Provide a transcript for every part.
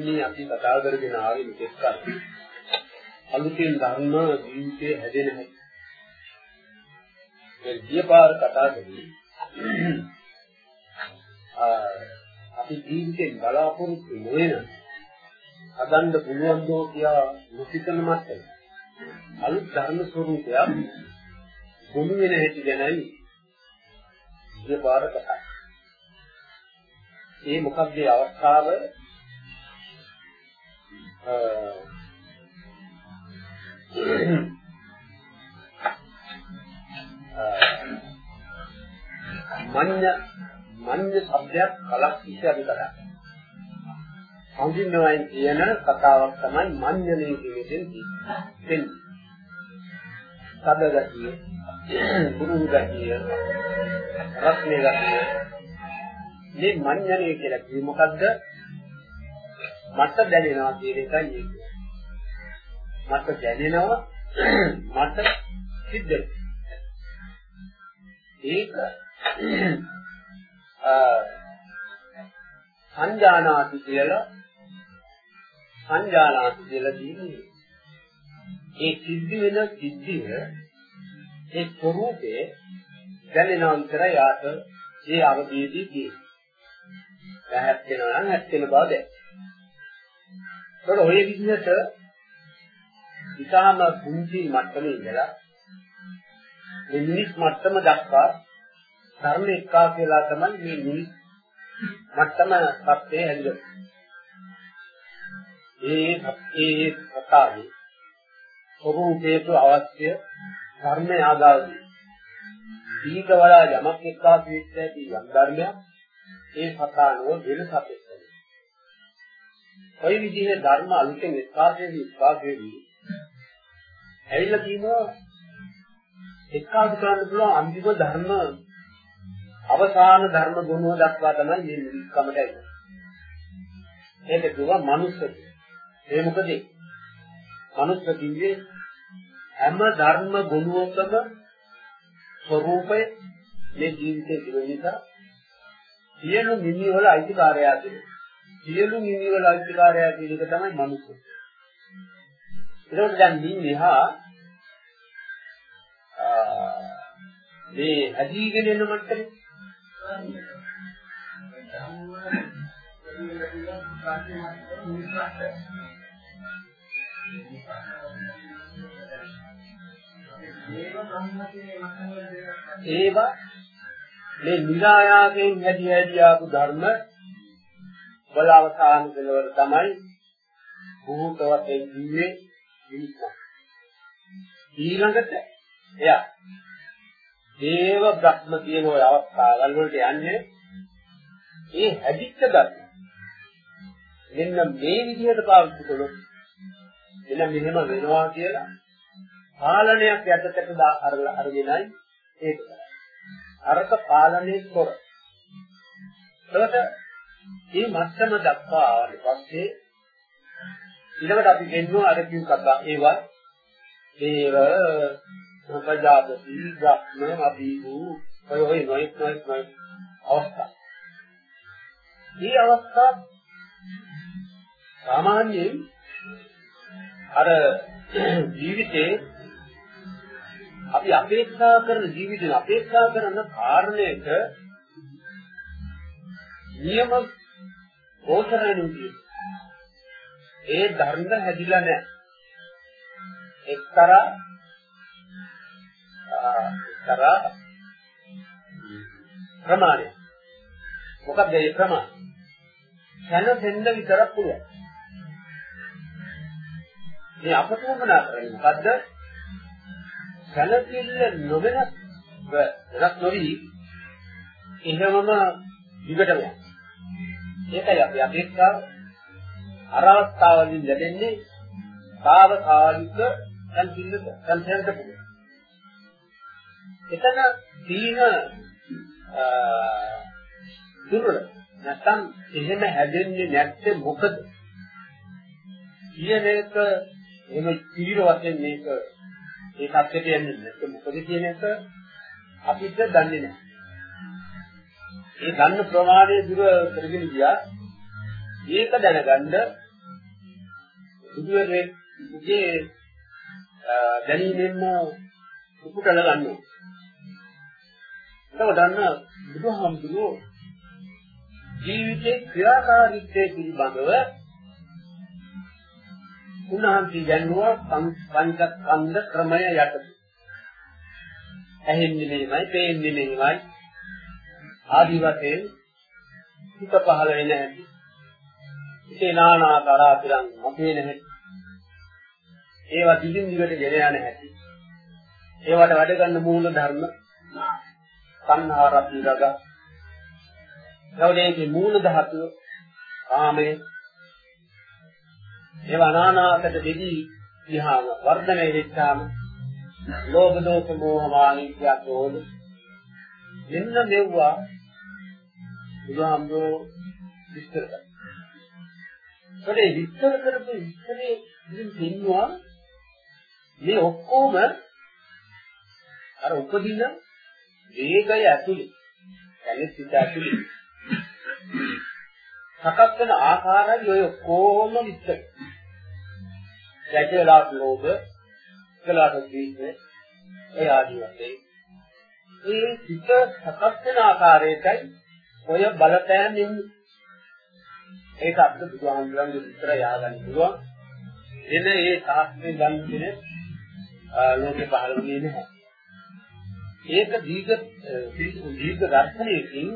මේ අපි කතා කරගෙන ආවේ මෙතෙක් කල. අලුතෙන් ධර්ම ජීවිතේ හැදෙන හැටි. ඒ ගියපාර කතා කරේ අපි ජීවිතේ බලාපොරොත්තු නොවන හදන්න පුළුවන් දෝ කියා මුසිතන මතයි අලුත් ධර්ම ස්වરૂපයක් ගොනු වෙන හැටි ගැනයි ගියපාර කතා ඒ මොකක්ද ඒ අවස්ථාව? මඤ්ඤ මඤ්ඤ શબ્දයක් කලක් ඉස්සර කරා. හඳුන්වන කියන කතාවක් තමයි මඤ්ඤනේ කියන දෙන්නේ. සබගතිය, ගුරුගතිය, රත්නේ ගතිය. මේ මඤ්ඤනේ කියලා කිව්ව මොකද්ද? මට දැනෙනවා කියන එකයි ඒක. මට දැනෙනවා මට සිද්ධ ඒක සංජානාති කියලා සංජානාති කියලා කියන්නේ ඒ සිද්ධ වෙන සිද්ධිය ඒ ස්වરૂපේ දැනෙනවා විතරයි ආත ඒ අවදීදී කියන්නේ. දැහත් වෙනවා නම් ඇත් වෙන බව දැක්ක. ඒකට ඔය විදිහට ඉතාම කුංචි මට්ටමේ ඉඳලා මේ මිනිස් මට්ටම දක්වා ධර්ම එක්කා කියලා තමයි මේ මිනිස් මට්ටම සත්‍යය හැදෙන්නේ. ඒ ඒ කතාවේ ස්වરૂපේතු අවශ්‍ය ධර්ම ආදාවදී දීක වඩා යමක් එක්කා වෙච්ච ඇති යම් ධර්මයක් ඒ සතානෝ වෙන සතෙක් කොයි විදිහේ ධර්ම අලුතෙන් විස්වාසයේදී විස්වාසයේදී ඇවිල්ලා තියෙනවා එක්කාසු කරන්න පුළුවන් අන්තිම ධර්ම අවසාන ධර්ම ගුණය දක්වා තමයි මේ නිවිස්කමට එන්නේ. ඒක කිව්වා මනුස්ස ඒ මොකද? මනුස්ස කිව්වේ හැම ධර්ම ගුණයකම ස්වરૂපය මේ ජීවිතයේ තිබෙන නිසා සියලු මිනිහ වල අයිතිකාරයා කියනවා. සියලු නිවිවල අයිතිකාරය කියන එක තමයි මනුස්සය. ඒකට දැන් නිහා මේ අදීගෙන එන මට්ටමේ ඒවා මේ නිරායාසයෙන් හැදි හැදි ආපු ධර්ම වල අවසාන කෙලවර තමයි භූත වශයෙන් ජීවේ මිනිසා. ඊළඟට එයා දේව බ්‍රහ්ම කියන ওই අවස්ථාවල් වලට යන්නේ ඒ හැදිච්ච ධර්ම. මෙන්න මේ විදිහට පාවිච්චි කළොත් එන්න මෙහෙම වෙනවා කියලා පාලනයක් යටතට අරගෙනයි ඒක කරන්නේ. අරක පාලනයේ කර. ඒකට මේ මත්තම දක්වා ආවට පස්සේ ඊළඟට අපි ගෙන්නුවා අර කිව් කතා ඒවා දේව ප්‍රජාපති ග්‍රහ්ම අභිභු ඔය ඔය නොයෙක් නොයෙක් නොයෙක් අවස්ථා. මේ අවස්ථා සාමාන්‍යයෙන් අර ජීවිතේ අපි අපේක්ෂා කරන ජීවිතේ අපේක්ෂා කරන කාරණයක නියම පෝෂණය ඒ ධර්ම හැදිලා නැහැ. එක්තරා එක්තරා ප්‍රමාණය. මොකක්ද ඒ ප්‍රමාණය? දැන දෙන්න විතරක් පුළුවන්. මේ අපට වමනා කරන්නේ මොකද්ද? සැලකිල්ල නොවෙනස් වෙනස් නොවි එහෙමම විකට යනවා. ඒකයි අපි අපේක්ෂාව අර අවස්ථාවලින් ලැබෙන්නේ తాවකාලික සංසිද්ධ සංසයන්ට පුළුවන්. එතන තීන දුර්වල නැත්නම් එහෙම හැදෙන්නේ නැත්තේ මොකද? කියන එක එහෙම තීර වශයෙන් මේක ඒ තත්ත්වයට යන්නේ නැත්නම් මොකද කියන එක අපිට දන්නේ නැහැ. ඒ ගන්න ප්‍රමාණය දුර කරගෙන ගියා. ඒක දැනගන්න බුදුරෙගේ දැනීමෙන්ම උපුටල ගන්නවා. ඒක දන්න බුදුහාමුදුරුවෝ ජීවිතේ ක්‍රියාකාරීත්වයේ පිළිබඳව උන්වහන්සේ දැන්නුවා පංචස්කන්ධ ක්‍රමය යටතේ. ඇහෙන්නේ නෙමෙයි, පේන්නේ නෙමෙයි. ආදි වශයෙන් හිත පහළ වෙන හැටි. ඉතේ නානාකාර අපිරන් අපේ නැහැ. ඒවා දිගින් දිගට ගෙන යන හැටි. ඒවට වැඩ ගන්න මූල ධර්ම සංහාරපි රග. නවදේකේ මූල ධාතුව කාමයේ ඒවා නානාකට දෙදී විහාම වර්ධනය වෙච්චාම ලෝභ දෝෂ මෝහ මානිකය ක්‍රෝධ මෙන්න මෙව්වා බුදුහාමුදුරෝ විස්තර කරනවා. ඒ විස්තර කරපු විස්තරේ ඉතින් පෙන්නවා මේ ඔක්කොම අර උපදින වේගය ඇතුලේ දැනෙත් සිත ඇතුලේ සකස් වෙන ආකාරය ඔය ඔක්කොම විස්තර. දැකලා ලෝභ කළාට දීන්නේ ඒ ආදී වශයෙන් මේ සිත සකස් වෙන ආකාරයටයි ඔය බලපෑම් එන්නේ. ඒක අපිට බුදුහාමුදුරන්ගේ විස්තර යාගන්න පුළුවන්. එන ඒ ශාස්ත්‍රය ගන්න දෙන ලෝකේ පහළ වෙන්නේ නැහැ. ඒක දීර්ඝ දීර්ඝ දර්ශනයකින්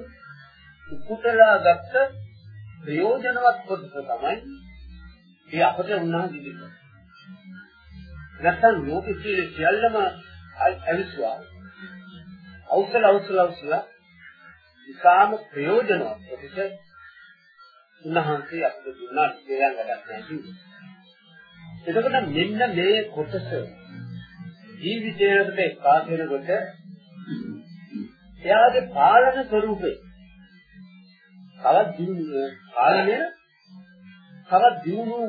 උපුටලා ගත්ත ප්‍රයෝජනවත් කොටස තමයි ඒ අපට උන්වහන්සේ දෙන්නේ. නැත්නම් ලෝකෙ තියෙන සියල්ලම අවිස්වා. අවසල අවසල අවසල ඉකාම ප්‍රයෝජනවත් කොටස උන්වහන්සේ අපට දුන්නා දෙයයන් වැඩක් නැහැ. එතකොට මෙන්න මේ කොටස ජීවිතයට එක්කාස වෙනකොට එයාගේ පාලන ස්වરૂපේ තවත් දිනු පාලනය තවත් දිනු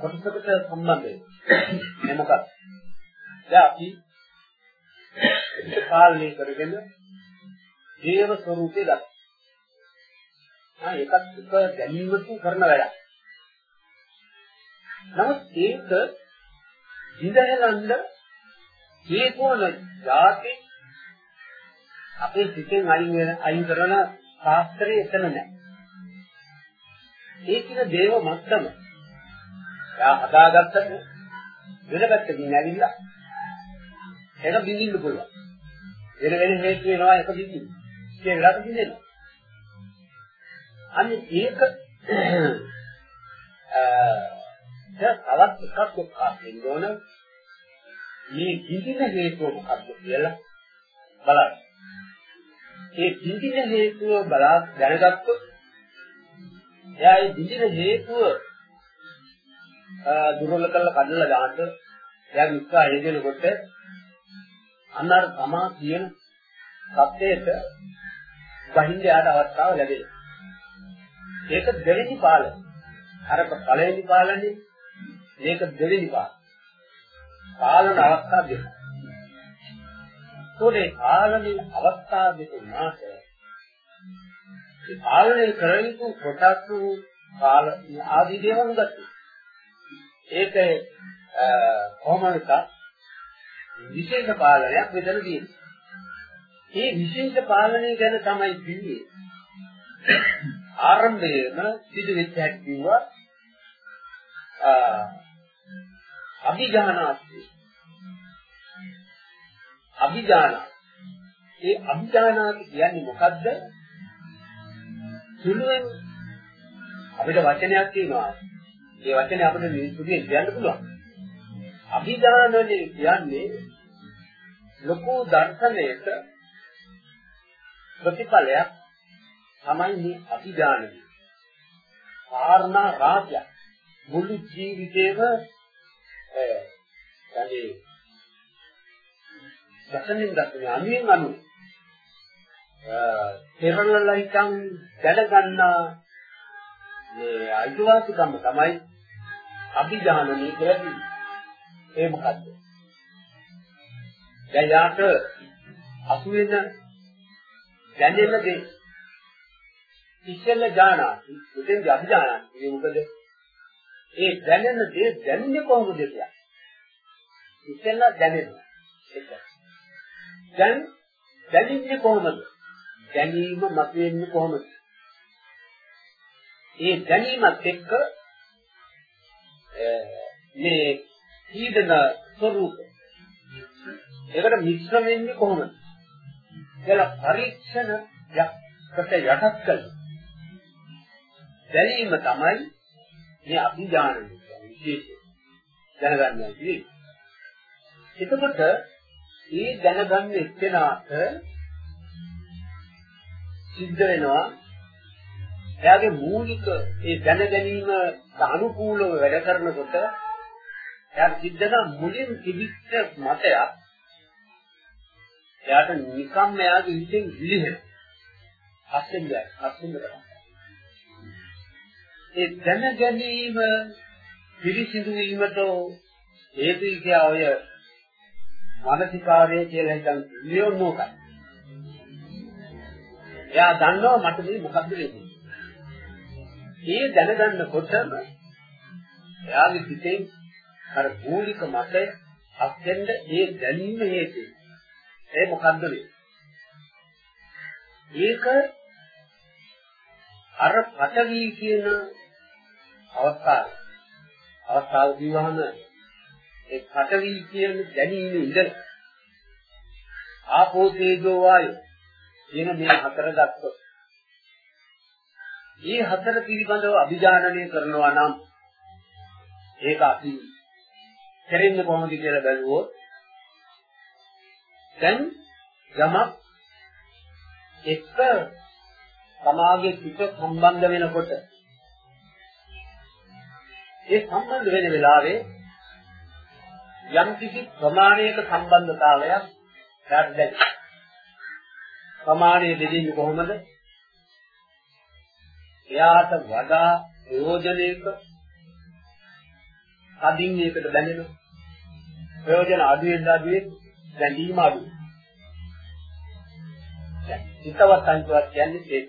කොටසකට සම්බන්ධ වෙනවා. මොකක්ද? දැන් අපි පාලනය කරගෙන ජීව ස්වરૂපේ ගන්න. ආ ඒකත් එක ගැනීමකින් කරන වැඩක්. නමුත් ඒක ඉඳහෙලන්න හේතුවන જાති අපේ සිතෙන් අයින් වෙන අයින් කරන ශාස්ත්‍රය එතන නැහැ. ඒ කියන දේව මත්තම. යා හදාගත්තට වෙන පැත්තකින් ඇවිල්ලා ඒක බිඳින්න පුළුවන්. වෙන වෙන හේතු වෙනවා එක බිඳින්න. ඒක වෙලාවට බිඳෙනවා. අන්න ඒක අ තවත් එකක් එක්ක වෙන්න ඕන. මේ බිඳින හේතුව මොකක්ද කියලා බලන්න. ඒ බිඳින හේතුව බලා දැනගත්තොත් එයා ඒ බිඳින හේතුව දුර්වල කරලා කඩලා දාන්න එයා විස්සා හේදෙනකොට අන්න අර තමා කියන සත්‍යයට වහින්න යාට අවස්ථාව ලැබෙනවා. ඒක දෙවෙනි පාලනය. අර පළවෙනි පාලනේ මේක දෙවෙනි පාලනය. පාලන අවස්ථා දෙක. ඒකේ පාලනයේ අවස්ථා දෙක උනාට ඒ පාලනය කරවිතු කොටස් කාල ආදී දේවල් ගත්තා. ඒක කොහොමද විශේෂ පාලනයක් මෙතන තියෙනවා. මේ විශේෂ පාලනය ගැන තමයි කිව්වේ. ආරම්භයේම සිදුවෙච්ච හැටි කිව්වා අභිජානාති අභිජානා. ඒ අභිජානාති කියන්නේ මොකද්ද? සුළුෙන් අපිට වචනයක් තියෙනවා. ඒ වචනේ අපිට සුළුෙන් කියන්න පුළුවන්. අභිජානනේ කියන්නේ ලොකු දර්ශනයක ප්‍රතිඵලයක් තමයි මේ අභිදානය. කාරණා රාජ්‍ය මුළු ජීවිතේම ඒ වචනින් දක්වන අනුයෙන් අනු තෙරණලයිකම් දැනගන්න මේ අයිතිවාසිකම තමයි අභිදානණය කියලා කියන්නේ. ඒ මොකද්ද? දැන් යාට අසු වෙන දැනෙන දේ ඉස්සෙල්ල ඥානාති උදෙන් අභිජානාති ඒ මොකද? ඒ දැනෙන දේ දැනෙන්නේ කොහොමද කියලා. ඉස්සෙල්ල දැනෙනවා. ඒක. දැන් දැනෙන්නේ කොහොමද? දැනීම මතුවෙන්නේ කොහොමද? ඒ දැනීමත් එක්ක මේ සීදන ස්වરૂප ඒකට මිශ්‍ර වෙන්නේ කොහොමද? කියලා පරීක්ෂණ යකට යටත් කළ දැනීම තමයි මේ අභිඥාන විශේෂය දැනගන්නවා කියන්නේ. එතකොට මේ දැනගන්න එක්කෙනාට සිද්ධ වෙනවා එයාගේ මූලික ඒ දැන ගැනීම අනුකූලව වැඩ කරනකොට එයාට සිද්ධ වෙන මුලින් තිබිච්ච මතයක් එයාට නිකම්ම එයාගේ හිතෙන් විලිහෙන. අස්සෙන් දැන් අස්සෙන් කරා. ඒ දැන ගැනීම පිරිසිදු වීමට හේතු කියා ඔය මානසිකාරය කියලා හිතන් ලියන්නෝකයි. එයා දන්නවා මට මේ මොකද්ද වෙන්නේ. ඒ දැනගන්නකොටම එයාගේ හිතෙන් අර මූලික මතය අත්ෙන්ද ඒ දැනීම හේතුයි. ඒ මොකද්ද ඒක අර පටවි කියන අවස්ථාව. අවස්ථාව කියවහම ඒ පටවි කියන දැනීම ඉඳලා ආපෝ තේජෝ වායෝ කියන මේ හතර දක්වන මේ හතර පිළිබඳව අභිජානනය කරනවා නම් ඒක අපි කරන්නේ කොහොමද කියලා බැලුවොත් දැන් යමක් එක්ක සමාගයේ පිට සම්බන්ධ වෙනකොට ඒ සම්බන්ධ වෙන වෙලාවේ යම් කිසි ප්‍රමාණයක සම්බන්ධතාවයක් දැක්දැයි ප්‍රමාණය දෙදෙන්නේ කොහොමද එයාට වඩා ප්‍රයෝජනයක කදින් ඒකට දැනෙනවා. ප්‍රයෝජන අඩු වෙන අඩුවේ දැඳීම අඩු. දැන් හිතවත් අන්තවත් කියන්නේ ඒක.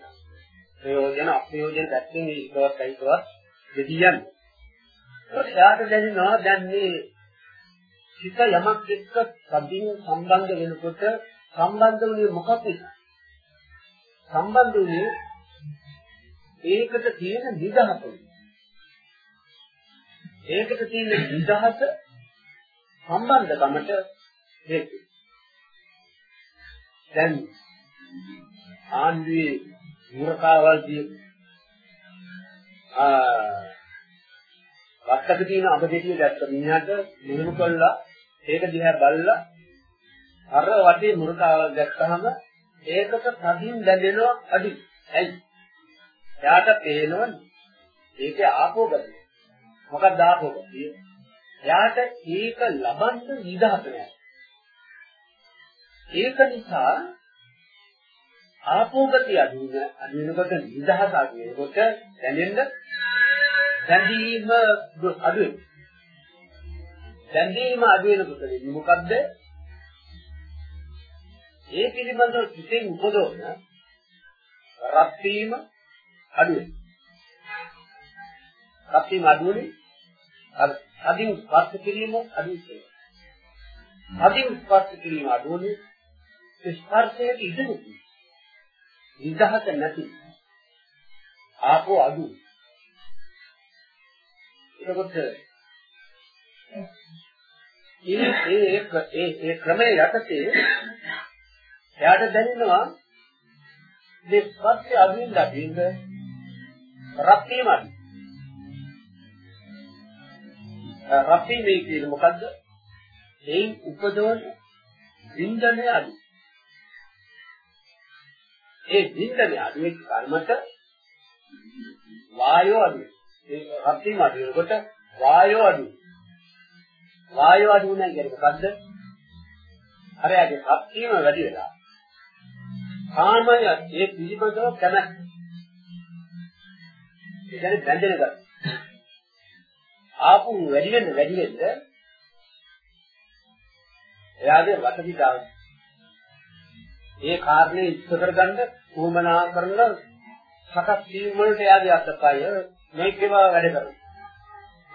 ප්‍රයෝජන අප්‍රයෝජන දැක්කේ මේ හිතවත් අන්තවත් දෙදියන්නේ. එයාට දැනෙනවා දැන් මේ හිත යමක් එක්ක කදින් සම්බන්ධ වෙනකොට සම්බන්ධ වුණේ මොකක්ද? සම්බන්ධ වුණේ ඒකට තියෙන නිදහස. ඒකට තියෙන නිදහස සම්බන්ධකමට හේතු. දැන් ආන්දුවේ මුරකාවල්දී ආ වත්තක තියෙන අබදෙටිය දැක්ක මිනිහට මෙහෙම කළා ඒක දිහා බලලා අර වටේ මුරකාවල් දැක්කහම ඒකට තදින් දැනෙනවා අඩි. ඇයි? එයාට පේනවනේ. ඒකේ ආපෝ ගතිය. මොකක්ද ආපෝ ගතිය? එයාට ඒක ලබන්න නිදහස නැහැ. ඒක නිසා ආපෝ ගතිය අඩු වෙන අඩු වෙනකොට නිදහස අඩු වෙනකොට දැනෙන්න දැඳීම අඩු වෙනවා. දැඳීම අඩු වෙනකොට වෙන්නේ මොකද්ද? ඒ පිළිබඳව සිතෙන් උපදවන රත් වීම අඩු වෙනවා. සත්‍යම අඩු වෙන්නේ අර අදින් ස්පර්ශ කිරීම අඩු වෙනවා. අදින් ස්පර්ශ කිරීම අඩු වෙන්නේ ස්පර්ශයේ ඉඳුණු. නිදහස නැති. ආපෝ අඩු. එතකොට ඒ ඒ ඒ ඒ ක්‍රමයේ යටතේ එයාට දැනෙනවා මේ ස්පර්ශය අදින්න අදින්න රත් වීමයි. රත් වීමේ කියන්නේ මොකද්ද? එයින් උපදවන වින්දනය අඩු. ඒ වින්දනය අඩු වෙච්ච කර්මත වායෝ අඩු. ඒ රත් වීම අඩු වෙනකොට වායෝ අඩු. වායෝ අඩු වෙනවා කියන්නේ මොකද්ද? අර යාගේ රත් වීම වැඩි වෙලා කාමය ඒ පිළිබඳව කැමැත්ත. ඒ කියන්නේ බැඳෙන ගතිය. ආපු වැඩි වෙන්න වැඩි වෙන්න එයාගේ වටපිටාව ඒ කාරණේ ඉස්ස කරගන්න උවමනා කරන සකස් වීම වලට එයාගේ අත්පය මේකේම වැඩ කරනවා.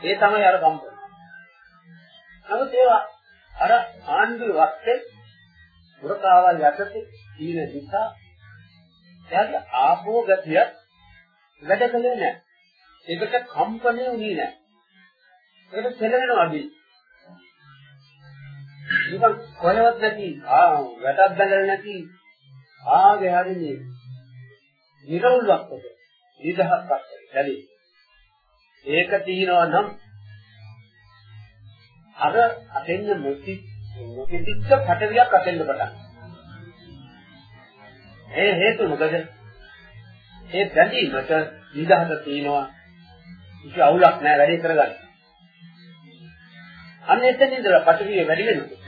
ඒ තමයි අර කම්පන. නමුත් ඒවා අර ආණ්ඩුවේ වත්තේ මුරකාවල් යටතේ තීන නිසා එයාගේ ආපෝ ගතිය වැඩ කළේ නැහැ. ඒකට කම්පණය වුණේ නැහැ. ඒකට සැලෙනවා අපි. නිකන් කොහෙවත් නැති ආ වැටක් බඳලා නැති ආගේ හරිනේ නිරවුල්වක් කොට නිදහස්ක් ලැබේ. ඒක තියනවා නම් අර අතෙන් මුති මුතිච්ච පටවියක් අතෙන් පටන්. ඒ හේතු මොකද? ඒ බැඳීමට නිදහස තියෙනවා. කිසි අවුලක් නැහැ වැඩේ කරගන්න. අන්න එතන ඉඳලා පටවිය වැඩි වෙනකොට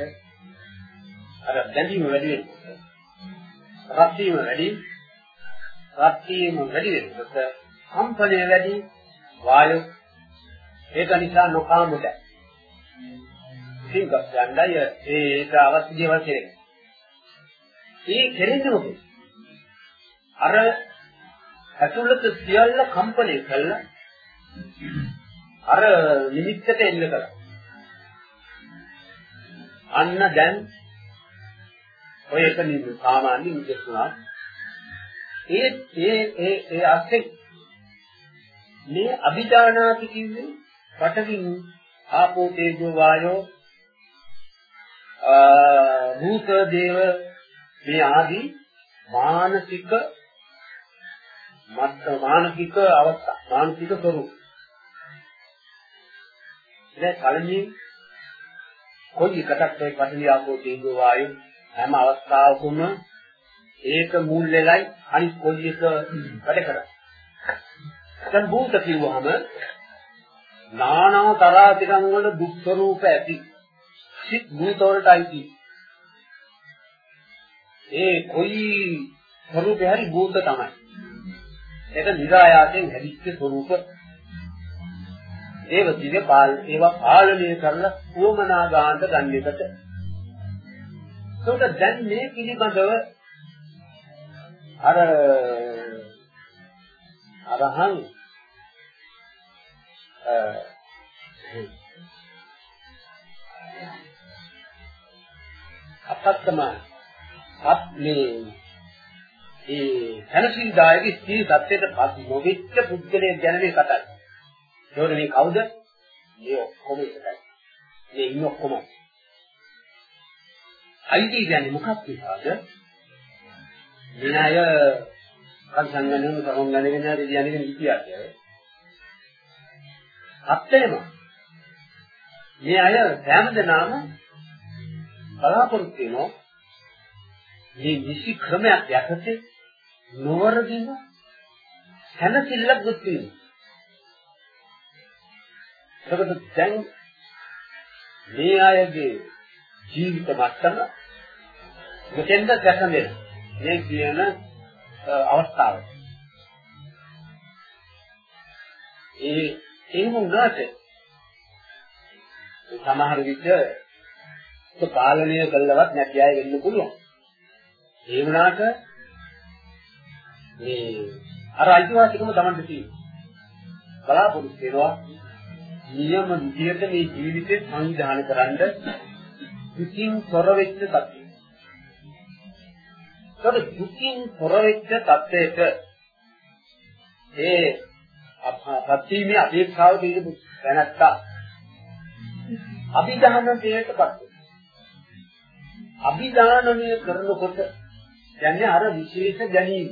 අර බැඳීම වැඩි වෙනකොට රත් වීම වැඩි රත් වීම වැඩි වෙනකොට කම්පණය වැඩි වායු ඒක නිසා නොකාමුද ඉතින් ගස්සන්නයි ඒක අවශ්‍ය දේවල් කෙරේ ඒ කෙරෙන්නේ මොකද අර ඇතුළත සියල්ල කම්පණය කළා. අර නිමිත්තට එන්න කළා. අන්න දැන් ඔය එක නිදු? සාමාන්‍ය නිදසුණා ඒ ඒ ඒ ඒ අස්සේ මේ අභිදානාති කිව්වේ පඨවින් ආපෝ තේජෝ වායෝ භූත දේව මේ ආදී මානසික මත් මානසික අවස්ථා මානසික ස්වરૂප ඉතින් කලින් කොයි එකටත් ඒ පටලියාකෝ තීන්දුව වායු හැම අවස්ථාවකම ඒක මුල් වෙලයි අනිත් කොයි එක වැඩ කරා. දැන් භූත කිව්වහම නානා තරාතිකම් වල දුක් ස්වરૂප ඇති. සිත් භූත වලටයි තියෙන්නේ. ඒ කොයි ස්වરૂපේ හරි භූත තමයි. ඒක නිරායාසයෙන් හැදිච්ච ස්වરૂප ඒව දිගේ පාල ඒවා පාලනය කරලා උවමනා ගාන්ට ගන්න එකට ඒකට දැන් මේ පිළිබඳව අර අරහං අපත්තම අත් මේ ඒ හැනසින්දායක ස්ත්‍රී සත්‍යයට පත් නොවිච්ච පුද්ගලයෙක් ගැන මේ කතා කරන්නේ. ඒවල මේ කවුද? මේ ඔක්කොම එකයි. මේ ඉන්න ඔක්කොම. අයිති කියන්නේ මොකක්ද කියලාද? මේ අය සංසංගනන සමංගනගෙන හරි කියන්නේ ඉතිහාසය. අත්‍යම මේ අය හැමදෙනාම බලාපොරොත්තු වෙනවා මේ නිසි ක්‍රමයක් යටතේ නොවරදින සැනසෙල්ලක් දුක් වෙනවා. ඒකට දැන් මේ අයගේ ජීවිත මට්ටම මෙතෙන්ද දැකන්නේ මේ කියන අවස්ථාව. ඒ එහෙම වුණාට සමහර විට පාලනය කළවත් නැති අය වෙන්න පුළුවන්. ඒ වුණාට මේ අර අයිතිවාසිකම Tamanට තියෙනවා. බලාපොරොත්තු වෙනවා නියම විදියට මේ ජීවිතේ සංවිධානය කරන්න දුකින් තොර වෙච්ච තත්ත්වය. ඒකට දුකින් තොර වෙච්ච තත්ත්වයට ඒ අපත්‍යීමේ අපේක්ෂාව පිළිබඳ දැනත්තා. අභිධානණයටපත් අභිධානණය කරනකොට කියන්නේ අර විශේෂ ගැනීම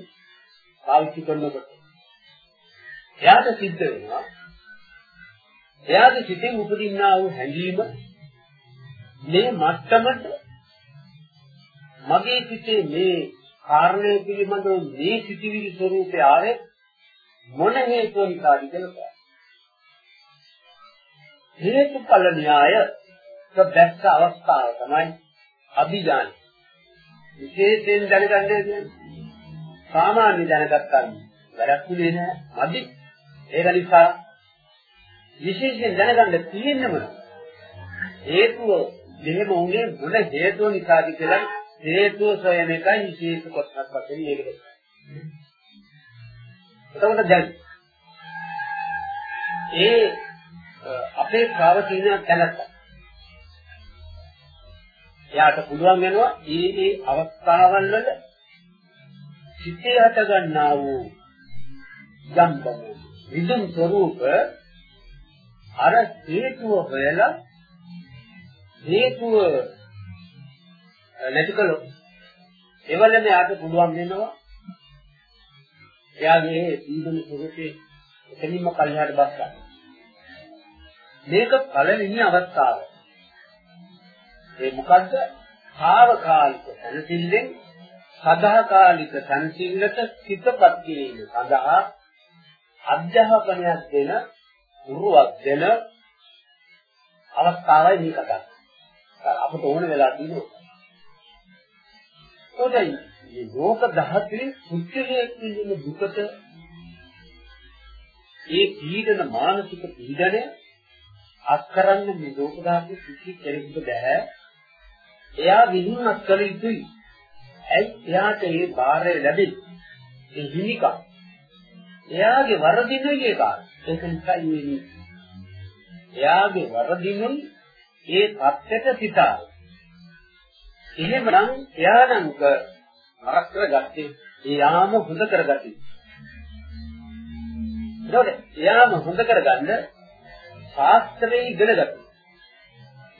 පාවිච්චි කරනකොට. එයාට සිද්ධ වෙනවා එයාගේ සිතෙන් උපදින්නා වූ හැඟීම මේ මට්ටමට මගේ සිතේ මේ කාරණය පිළිබඳව මේ සිටිවිලි ස්වરૂපය ආවේ මොන හේතුව නිසාද කියලා හේතුඵල න්‍යාය දැක්ක අවස්ථාව තමයි අභිඥාන විශේෂයෙන් දැනගන්න කියන්නේ සාමාන්‍ය දැනගත්තා වැඩක් නෙවෙයි නෑ. මදි. ඒක නිසා විශේෂයෙන් දැනගන්න තියෙන්නම හේතුව දෙහෙම උනේ මොන හේතුව නිසාද කියලා හේතුව සොයන එකයි විශේෂ කොටසක් වශයෙන් මේකට. එතකොට දැන් ඒ අපේ ශ්‍රාවකීන දැනත්තා. එයාට පුළුවන් වෙනවා මේ මේ අවස්ථාවල් වල සිතේ හට ගන්නා වූ යම් විදුම් ස්වરૂප අර හේතුව හොයලා හේතුව නැති කළොත් එවලම යාට පුළුවන් වෙනවා එයාගේ සීදන ස්වરૂපේ එතනින්ම කල්හාට බස් ගන්න. මේක පළවෙනි අවස්ථාව. ඒ මොකද්ද? භාවකාලික සනසිල්ලෙන් සදාකාලික සංසිල්ලට සිතපත් කිරීම සඳහා අධ්‍යාපනයක් දෙන උරුවක් දෙන අවස්ථාවයි මේ කතා. අපට ඕන වෙලා තියෙනවා. කොටයි මේ ලෝක ධාතුවේ සුත්‍රයේ කියන දුකට ඒ පීඩන මානසික පීඩනය අත්කරන්න මේ ලෝක ධාතුවේ කිසි කෙනෙකුට බෑ. එයා විහිං අත්කල යුතුයි. ඇයි එයාට ඒ බාරය ලැබෙන්නේ? ඒ හිමිකම්. එයාගේ වරදිනුයි ඒක. ඒක නිසා මේ එයාගේ වරදිනුයි ඒ தත්ත්වයට සිතා. එහෙමනම් එයානම් නරක කරගත්තේ එයාම හොඳ කරගත්තේ. ඒකෝට එයාම හොඳ කරගන්න ශාස්ත්‍රයේ ඉගෙන ගත්තා.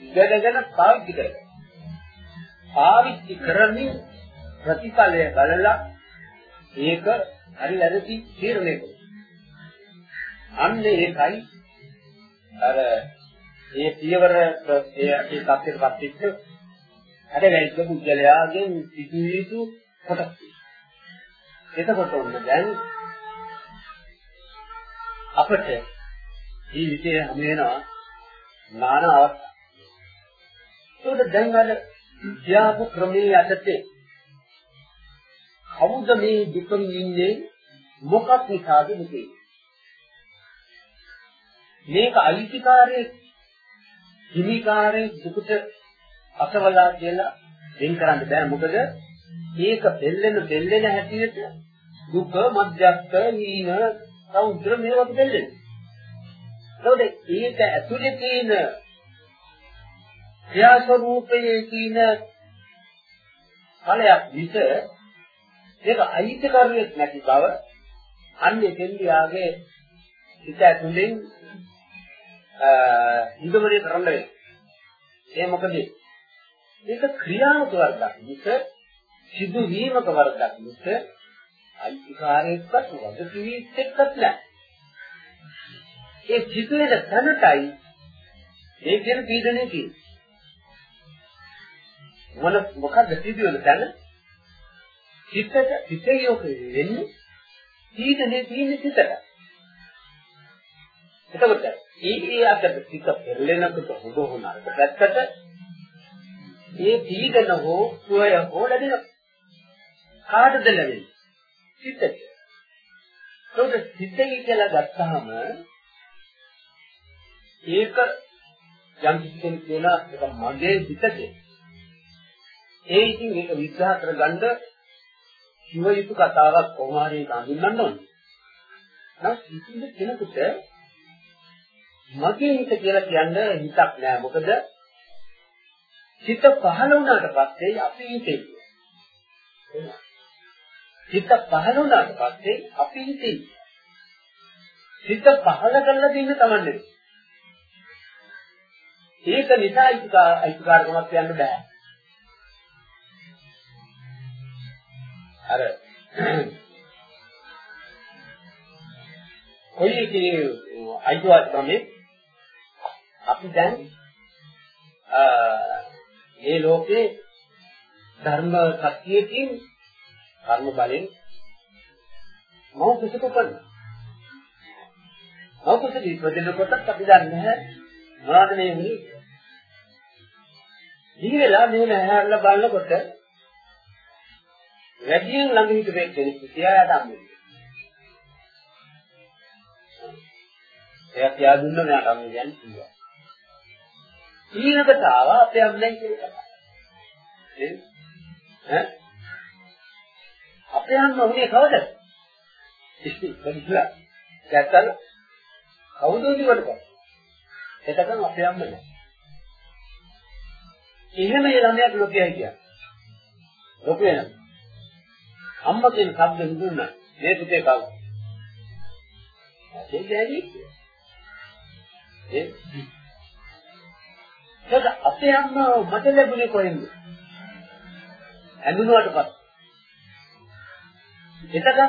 ඉගෙනගෙන පාවිච්චි කරගන්න. පාවිච්චි කරමින් ප්‍රතිඵලය බලලා ඒක හරි වැරදි තීරණය කරනවා. අන්න ඒකයි අර ඒ පියවර ඒ අපේ තත්ත්වයටපත් වෙච්ච හැඩවැල්ක පුද්ගලයාගෙන් සිදුවිතු කොටස්. එතකොට ඔන්න දැන් අපට ජීවිතයේ හැම වෙනවා නාන අවස්ථා. ඒකට දැන් අර විද්‍යාපු ක්‍රමයේ යටතේ කවුද මේ දුකෙන් ඉන්නේ මොකක් නිසාද දුකේ? මේක අයිතිකාරයේ හිමිකාරයේ දුකට අසවලා කියලා වෙන් කරන්න බෑ මොකද මේක දෙල්ලෙන දෙල්ලෙන හැටියට දුක මධ්‍යස්ථ හීන සෞද්‍ර මේවට දෙල්ලෙන. ඒකද ඒක ඇතුලේ තියෙන ක්‍රියාස්වරූපයේ තියෙන ඵලයක් විස ඒක අයිතිකරුවෙක් නැති බව අන්නේ දෙල්ලියාගේ හිත ඇතුලෙන් නිගමනය කරන්න වෙනවා. ඒ මොකද මේක ක්‍රියාවක වර්ධක් මිස සිදුවීමක වර්ධක් මිස අයිතිකාරයෙක්වත් වගකීමක් එක්කත් නැහැ. ඒ සිදුවෙන තැනටයි මේ කියන පීඩනය කියන්නේ. මොන මොකද සිදුවෙන තැන? සිතට සිතේ යොක වෙන්නේ පීඩනේ තියෙන සිතට. එතකොට ඒ ඒ අතර සිත පෙරලෙනකොට හොඳ හොනරක පැත්තට ඒ පීඩන හෝ සුවය හෝ ලැබෙනවා. කාටද ලැබෙන්නේ? සිතට. ඒකට සිතේ කියලා ගත්තාම ඒක යම් කිසි කෙනෙක් ඒක මගේ සිතේ. ඒ ඉතින් ඒක විග්‍රහ කරගන්න කිව යුතු කතාවක් කොහොම හරි හඳුන්වන්න ඕනේ. නම් කිසිම කෙනෙකුට මගේ හිත කියලා කියන්නේ හිතක් නෑ. මොකද හිත පහළ වුණාට පස්සේ අපි හිතේ. හිත පහළ වුණාට පස්සේ අපි හිතේ. හිත පහළ කරලා දෙන්න තමන්නේ. ඒක නිසා අයිතිකාරකමක් කියන්න බෑ. අර කොයි එකේ අයිතිවාසිකමේ අපි දැන් මේ ලෝකේ ධර්ම සත්‍යයෙන් කර්ම බලෙන් මව කුසක කරන. මව කුසක ඉපදෙන කොටත් අපි දන්නේ මොනවද මේ වුනේ? ඊ වෙලා මේ නැහැරලා බලනකොට වැඩියෙන් ළඟ හිටපෙක් කෙනෙක් තියායට අම්මෙන්නේ. එයා තියා දුන්න මෙයාට අම්ම කියන්නේ කිව්වා. ඊළඟට ආවා අපේ අම්මෙන් කියලා. ඈ අපේ අම්ම උනේ කවද? ඉස්ති බදිලා. දැක්කද? කවුද උදිවට පස්සේ? එතකන් අපේ අම්ම නෑ. එහෙම ඒ ළමයාට ලොකයි කියන්නේ. ලොකු වෙනවා. අම්මා කියන શબ્ද හිතුණා. මේ පුතේ කවුද? ඒ කියන්නේ ඒ ඒක අපේ අම්මා මට ලැබුණේ කොහෙන්ද? ඇඳුනුවට පස්සේ. එතක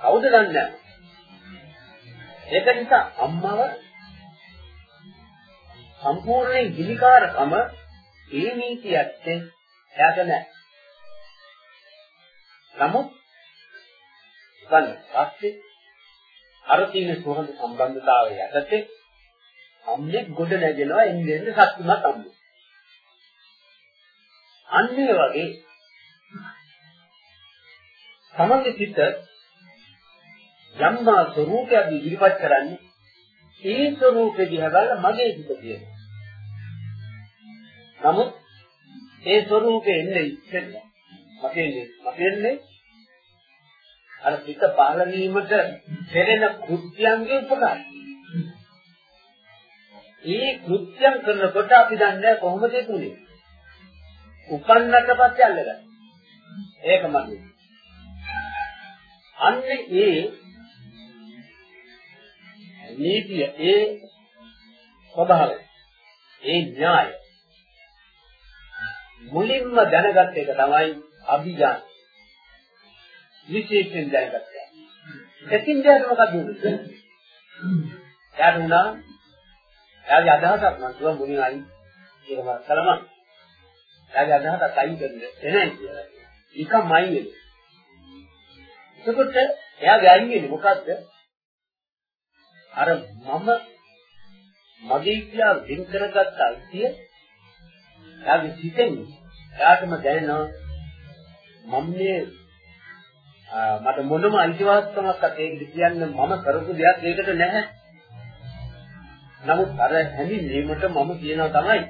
කවුද දන්නේ? ඒක නිසා අම්මව සම්පූර්ණයෙන් ගිලිකාරකම ඒ නීතියත් එයාට නැහැ. නමුත් ගන්න පස්සේ අර තියෙන සුහද සම්බන්ධතාවය යටතේ අන්නේ ගොඩ නැගෙනවා එන්නේ සත්‍යමත් අම්මු. අන්නේ වගේ තමන්ගේ සිත යම්මා ස්වરૂපයක් ඉදිරිපත් කරන්නේ ඒ ස්වરૂපෙ දිහා බලලා මගේ හිත කියනවා. නමුත් ඒ ස්වરૂපෙ එන්නේ ඉස්සෙල්ල. මතෙන්නේ මතෙන්නේ අර පිට පහළ වීමට පෙරෙන කෘත්‍යයන්ගේ උපකාරය. ඒ කෘත්‍යයන් කරනකොට අපි දන්නේ කොහොමද ඒක උනේ? උපන්නට පස්සේ අල්ලගන්න. ඒක මගේ. අන්නේ ඒ නීතිය ඒ ස්වභාවය ඒ න්‍යාය මුලින්ම දැනගත් එක තමයි අභිඥා විශේෂයෙන් දැනගත්තා. එතින් දැන් මොකද වෙන්නේ? යාට උනා එයාගේ අදහසක් නම් තුව මුලින් අයින් ඒකම කලම. එයාගේ අදහසක් අයින් කරන්නේ නැහැ කියලා. නිකම්මයි වෙන්නේ. එතකොට එයාගේ අයින් වෙන්නේ මොකද්ද? අර මම මගේ කියලා වෙන් කරගත්ත අයිතිය එයාගේ සිතෙන් එයාටම දැනෙනවා මම මේ මට මොනම අයිතිවාසිකමක්වත් ඒකට කියන්න මම කරපු දෙයක් ඒකට නැහැ. නමුත් අර හැඳින්වීමට මම කියනවා තමයි.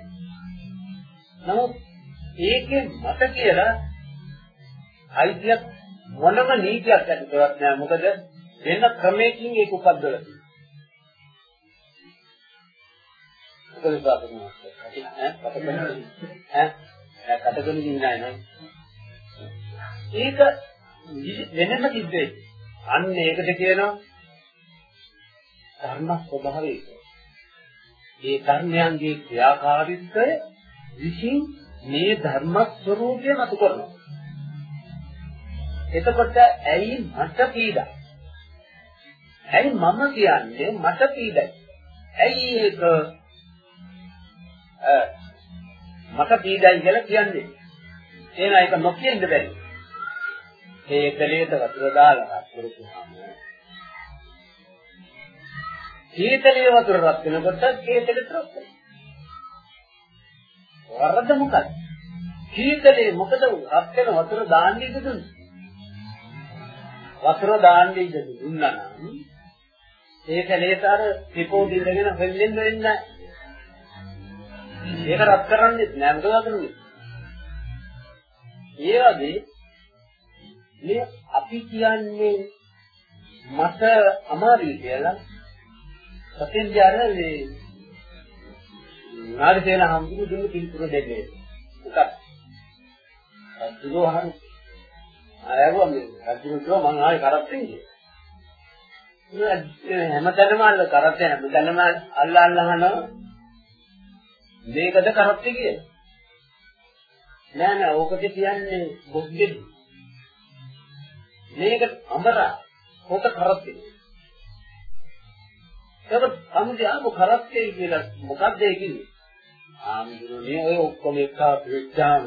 නමුත් ඒකේ මට කියලා අයිතියක් මොනම නීතියක් ඇති කරක් නෑ. මොකද වෙන ක්‍රමයකින් ඒක උපද්දවලා තියෙනවා. මොකද ඈ ඈ කටගොනි දිනනයි නේද? ඒක වෙනම කිව්වේ. අන්න ඒකට කියනවා ධර්ම ස්වභාවය. ඒ ධර්මයන්ගේ ක්‍රියාකාරීත්වය විසින් මේ ධර්ම ස්වરૂපය මතු කරනවා. එතකොට ඇයි මට පීඩා? ඇයි මම කියන්නේ මට පීඩයි? ඇයි ඒක මට පීඩයි කියලා කියන්නේ? එහෙනම් ඒක නොකියෙන්න බැරි. ඒ කලේට වතුර දාලා කරපුවාම සීතලයේ වතුර රත් වෙනකොට කේතලෙත් රත් වෙනවා. වරද මොකක්ද? සීතලේ මොකද රත් වෙන වතුර දාන්නේ දුන්නේ? වතුර දාන්නේ දුන්නා නම් ඒ කලේට අර ටිපෝ දිලගෙන හෙල්ලෙන්න වෙන්නේ නැහැ. ඒක රත් කරන්නේ නැහැ මොකද කරන්නේ? ඒ වගේ මේ අපි කියන්නේ මට අමාරුයි කියලා සතෙන් ජාර මේ නාගසේන හම්බුරු දුන්න පිළිතුර දෙන්නේ. මොකක්ද? අදුරහන් ආයවම අදුරට මම ආයේ කරත්තෙන් කියේ. හැමතැනම අල්ල කරත්තේ හැමතැනම අල්ල අල්ල අහනවා. මේකද කරත්තේ කියලා. නෑ නෑ ඕකට කියන්නේ බොග්ගෙඩි. මේක අමරා ඕක කරත්තේ. ඒක අමුදේ ආපු කරත්තේ කියලා මොකක්ද ඒ කියන්නේ? ආම්දුනේ ඔය ඔක්කොම එකක් වෙච්චාම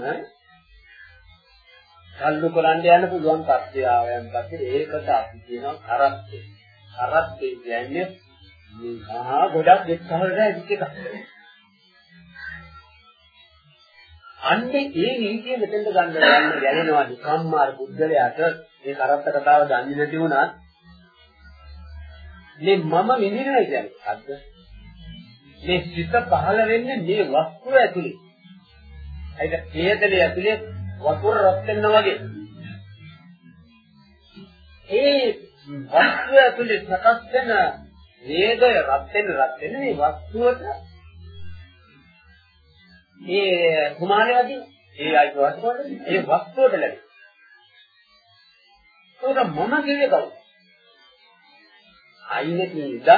කල්ලු කරන්න යන්න පුළුවන් තත්ත්වය ආවයන් පස්සේ ඒකට අපි කියනවා කරත්තේ. කරත්තේ කියන්නේ මහා ගොඩක් එක්කහල රැදිච්ච එකක්. අන්නේ ඒ නීතිය මෙතෙන්ද ගන්න ගන්න ගැලෙනවා නිකම්මාර බුද්ධලයාට මේ කරත්ත කතාව දන්නේ නැති වුණත් මේ මම විඳිනවා කියන්නේ මොකද්ද? මේ සිත පහළ වෙන්නේ මේ වස්තුව ඇතුලේ. ඒක හේතලේ ඇතුලේ වතුර රත් වෙනවා වගේ. ඒ වස්තුව ඇතුලේ සකස් වෙන වේගය රත් වෙන රත් වෙන මේ වස්තුවට මේ කුමාරයාගේ ඒ අයිතිවාසිකම් ඒ වස්තුවට ලැබෙනවා. ඒක මම කියේ කවුද? අයිනේ ඉඳ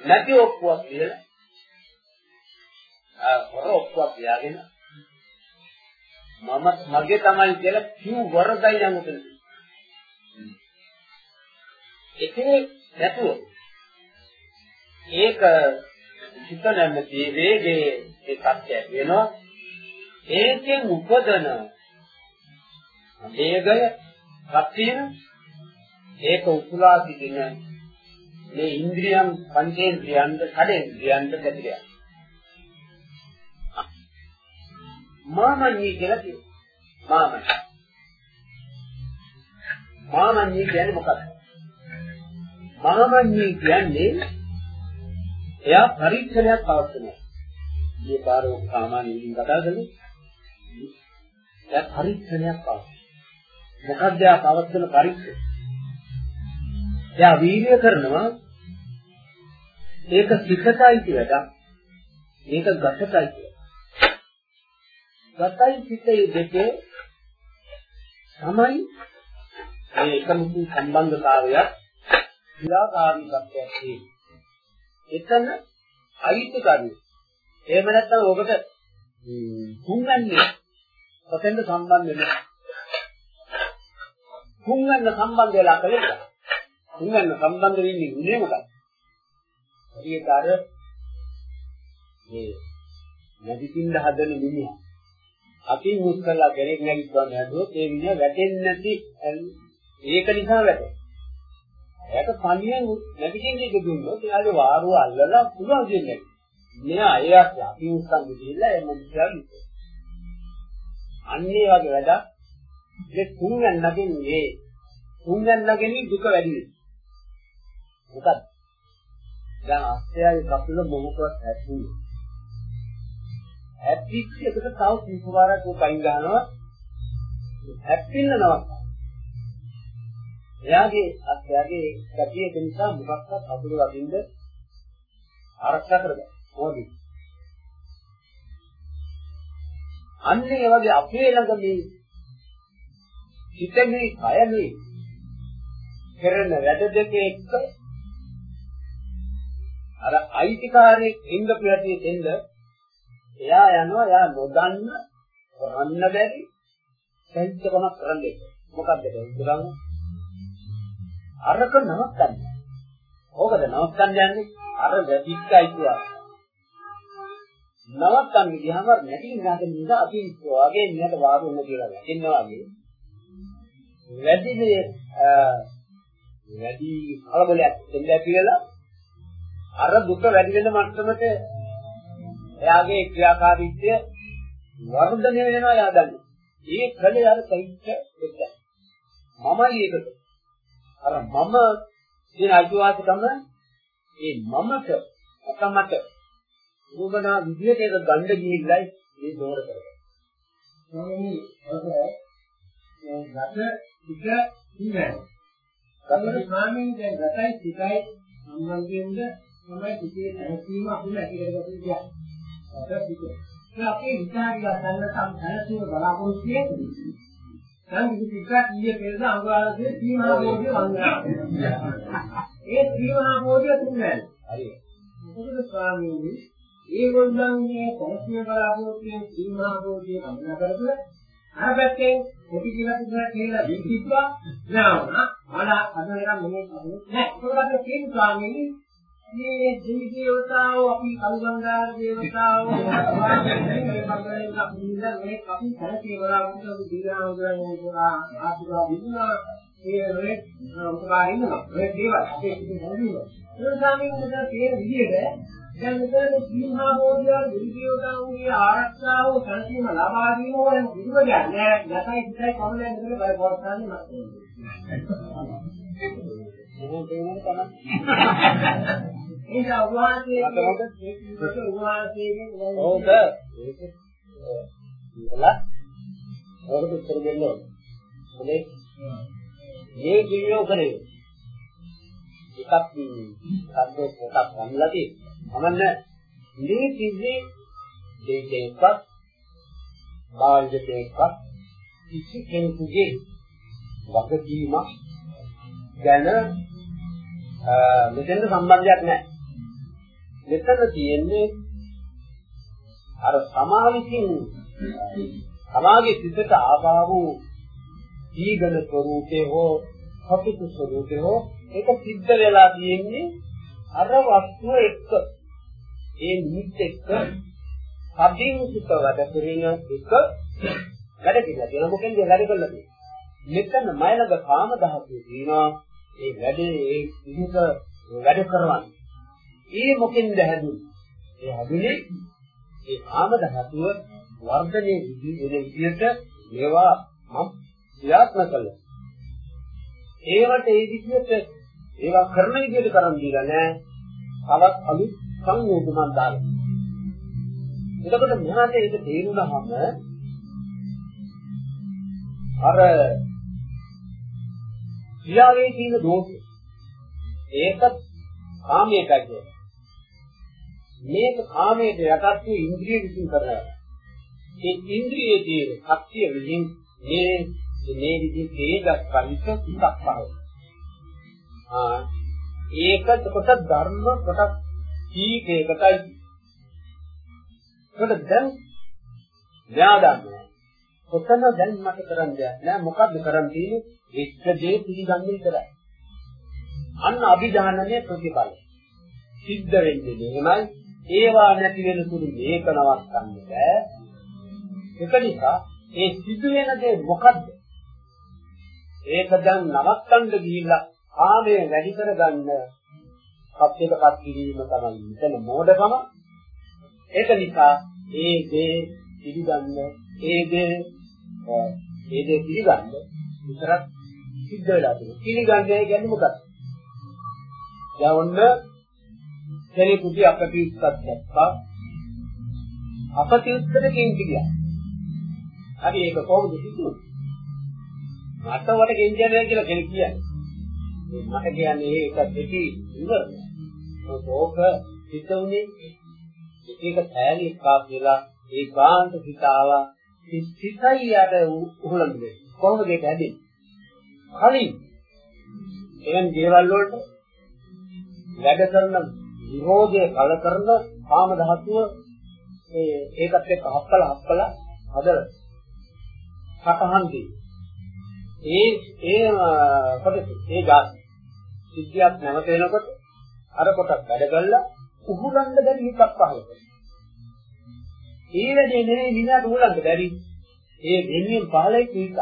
නැති ඔක්කුවක් කියලා ආ හොර ඔක්කුවක් ලියාගෙන මම මගේ තමයි කියලා කිව් වරදයි නම් උතන. ඒකේ නැතුව ඒක හිත නැමැති වේගයේ ඒ සත්‍යය වෙනවා ඒකෙන් උපදන වේගය සත්‍යන ඒක උතුලා සිටින මේ ඉන්ද්‍රියන් පංචේන්ද්‍රියන්ට කඩේන්ද්‍රියන්ට පැතිරෙනවා මාමඤ්ඤී කියලා කියනවා. මාමඤ්ඤී. මාමඤ්ඤී කියන්නේ මොකක්ද? මාමඤ්ඤී කියන්නේ එයා පරීක්ෂණයක් පවත්වනවා. මේ පාරෝ සාමාන්‍යයෙන් කතා කරන්නේ. එයා පරීක්ෂණයක් පවත්වනවා. මොකක්ද එයා පවත්වන පරීක්ෂණ එයා වීර්ය කරනවා ඒක සිතටයි කියලා මේක ගතටයි කියලා ගතයි සිතේ දෙකේ තමයි මේ එකමුතු සම්බන්ධතාවයක් විලාකාරීත්වයක් තියෙන්නේ. එතන අයිතිකරු. එහෙම නැත්නම් ඔබට තුන්වන්නේ කොතෙන්ද සම්බන්ධ වෙන්නේ? තුන්වන්න සම්බන්ධ වෙලා කලෙක. තුන්වන්න සම්බන්ධ වෙන්නේ උනේ මොකක්ද? හරියට අර මේ නැදිකින්න හදන මිනිහා අතින් මුස් කරලා කෙනෙක් නැගිටවන්න හැදුවොත් ඒ මිනිහා වැටෙන්නේ නැති ඒක නිසා වැටෙනවා. එයාට පණියෙන් නැගිටින්න එක දුන්නොත් එයාගේ වාරුව අල්ලලා පුළුවන් දෙන්නේ. මෙයා එයාට අපි උස්සන් ගිහිල්ලා එම මුස්ලා අන්නේ වගේ වැඩ මේ තුන්යන් නැගෙන්නේ තුන්යන් නැගෙන්නේ දුක වැඩි වෙනවා. මොකද? දැන් අස්තයාගේ කකුල මොහොතවත් හැප්පුණා. හැප්පිච්ච එකට තව කීප වාරයක් උ පයින් ගන්නවා හැප්පින්න නවත්තා. එයාගේ අත්යාගේ ගැටිය නිසා මොකක්වත් අතුල වදින්න ආරක්ෂා කරගන්න ඕනේ. අන්නේ ඒ වගේ අපේ ළඟ මේ හිතේ කයනේ කරන වැඩ දෙක එක්ක අර අයිතිකාරයෙක් ඉන්න පිළිතියේ දෙන්න එයා යනවා එයා නොදන්න කරන්න බැරි සංකල්පයක් කරන්නේ. මොකක්ද ඒක? ගමු. අරක නවත්තන්න. ඕකද නවත්තන්න යන්නේ? අර වැඩික්කයි කියලා. නවත්තන්න ගියාම නැති නැති නිසා අපි වගේ මෙහෙට වාරු වෙන කියලා වැටෙනවා වගේ. වැඩි මේ වැඩි කලබලයක් දෙන්න කියලා අර දුක වැඩි වෙන මට්ටමට එයාගේ ක්‍රියාකාරීත්වය වර්ධනය වෙනවා එයා දන්නේ. ඒ කලේ අර කයිච්ච එක. මමයි ඒකට. අර මම කියන අයිතිවාසිකම ඒ මමට අතමට රූපනා විදියට ඒක ගන්න ගිහිල්ලයි මේ දෝර කරන්නේ. මොනවද? ගත ටික ඉන්නේ. ගත ස්වාමීන් දැන් ගතයි ටිකයි සම්බන්ධයෙන්ද තමයි කිසිේ නැතිවීම අපිට ඇති කරගන්න දෙයක්. ඒ අපේ විචාරය ගන්න සම්පූර්ණ බලාපොරොත්තු වෙන්නේ. දැන් කිසි එකක් ඊයේ පෙරද අනුරාධපුරයේ සීමා බෝධිය වන්දනා ඒ සීමා බෝධිය තුන්වැනි. හරියට. මොකද ස්වාමීනි ඒගොල්ලන්ගේ පොස්තිය බලාපොරොත්තුෙන් සීමා බෝධිය වන්දනා කරලා අර පැත්තෙන් කොටි කියලා තිබුණා කියලා විදිහ්වා නාවනා වඩා අද වෙනා මෙහෙම නෑ. ඒකකට කියන ස්වාමීනි මේ දෙවි දේවතාවෝ අපි කල්ගංගාර දේවතාවෝ මේ බංගලෙන් අපි ඉඳලා මේ අපි සැලකේ බලාපොරොත්තු වෙන දීරාවුදරන් උනා ආතුරා විදුනා ඒ රේ උපකාර ඉන්නවා. ඒ දේවල් අපේ ඉතින් හොඳිනවා ඒ සාමින් මුදා තේර විදියට දැන් මෙතන සීමා බෝධියන් දුර්ගියෝටන්ගේ ආරක්ෂාව සංසීම ලබා දීම ඕන කිසිම දෙයක් නෑ. නැතයි හිතයි කොහොමද මෙතන බය පොරස්සන්නේ නැත්නම් ඒක උවාසේ උවාසේගෙන් ඕක ඒක ඉතලා ඕකට උත්තර දෙන්න ඕනේ. හොඳේ. මේ කිවියෝ කරේ. එකක් සම්දෝ පොතක් ගන්නලා තියෙනවා. මමන්න මේ කිව්වේ දෙකක් බාහිරටයක් කිසි කෙනෙකුගේ වගකීමක් ගැන මෙතෙන්ට සම්බන්ධයක් නැහැ. මෙතන තියෙන්නේ අර සමාවිසින් සමාගයේ සිතට ආවා වූ දීගල ස්වરૂපේ හෝ කපිතු ස්වરૂපේ හෝ ඒක සිද්ධ වෙලා තියෙන්නේ අර වස්තුව එක්ක. ඒ නිත් එක්ක කදින් සිත වැඩ කරන එක වැඩ කියලා කියන මොකෙන්ද වැඩ කළා කියන්නේ මෙතන මයලක කාම දහතුව තියෙනවා ඒ වැඩේ ඒ විදිහට වැඩ කරවන්නේ. ඒ මොකෙන්ද හැදුනේ ඒ හැදුනේ ඒ කාම දහතුව වර්ධනයේ විදිහ විදිහට මේවා මම ක්‍රියාත්මක කළා ඒවට ඒ විදිහට ඒවා කරන විදිහට කරන් දීලා නෑ. තවත් අලුත් සංයෝජනක් දාලා. එතකොට මෙහාට ඒක තේරුණාම අර ක්‍රියාවේ තියෙන දෝෂය ඒක කාමයටයි කියන්නේ. මේක කාමයට යටත් වූ ඉන්ද්‍රිය විසින් කරනවා. ඒ ඉන්ද්‍රියේ තියෙන ශක්තිය විසින් මේ මේ විදිහේ තේජස් කලිත ඉස්සක් පහළ. ආ ඒක කොට ධර්ම කොට කීකේකටයි. කොට දැන් ඥාදන්නේ. කොතන දැන් මට කරන්න දෙයක් නෑ මොකද්ද කරන්න තියෙන්නේ? එක්ක දේ පිළිගන්න විතරයි. අන්න අභිධානනයේ ප්‍රතිඵල. සිද්ධ වෙන්නේ එහෙමයි. ඒවා නැති වෙන තුරු මේක නවත්තන්න බෑ. ඒක නිසා ඒ සිදුවෙන දේ මොකද්ද? ඒක දැන් නවත්තන්න ගිහිල්ලා ආමය වැඩි කරගන්න සත්‍යයටපත් කිරීම තමයි මෙතන මෝඩකම. ඒක නිසා ඒ දේ පිළිගන්න, ඒ දේ ඒ දේ පිළිගන්න විතරක් සිද්ධ වෙලා තියෙනවා. පිළිගන්නේ කියන්නේ මොකක්ද? දැන් ඔන්න කෙනෙකුට අපතිස්සක් දැක්කා. අපතිස්සකකින් කියා. හරි ඒක කොහොමද සිදුවන්නේ? මට වට ගෙන්ජනය කියලා කෙනෙක් කියන්නේ. මට කියන්නේ ඒක දෙටි ඉවරයි. ඕක හිතුනේ ඒක සෑලි එකක් කියලා ඒ කාන්ත හිතාවා සිතයි යට උහුලන්නේ. කොහොමද ඒක හැදෙන්නේ? කලින් එවන් දේවල් වලට වැඩ කරන විරෝධය කල කරන කාම ධාතුව ඒ ඒකත් එක්ක හප්පලා හප්පලා හදලා සතහන් දී ඒ ඒ කොටස ඒ ගාති සිද්ධියක් නැවත වෙනකොට අර කොටස් වැඩ කළා උහුලන්න බැරි එකක් පහළ කරනවා. ඒ වැඩේ නෙවෙයි නිදාට උහුලන්න බැරි. ඒ දෙන්නේ පහළයි කීක.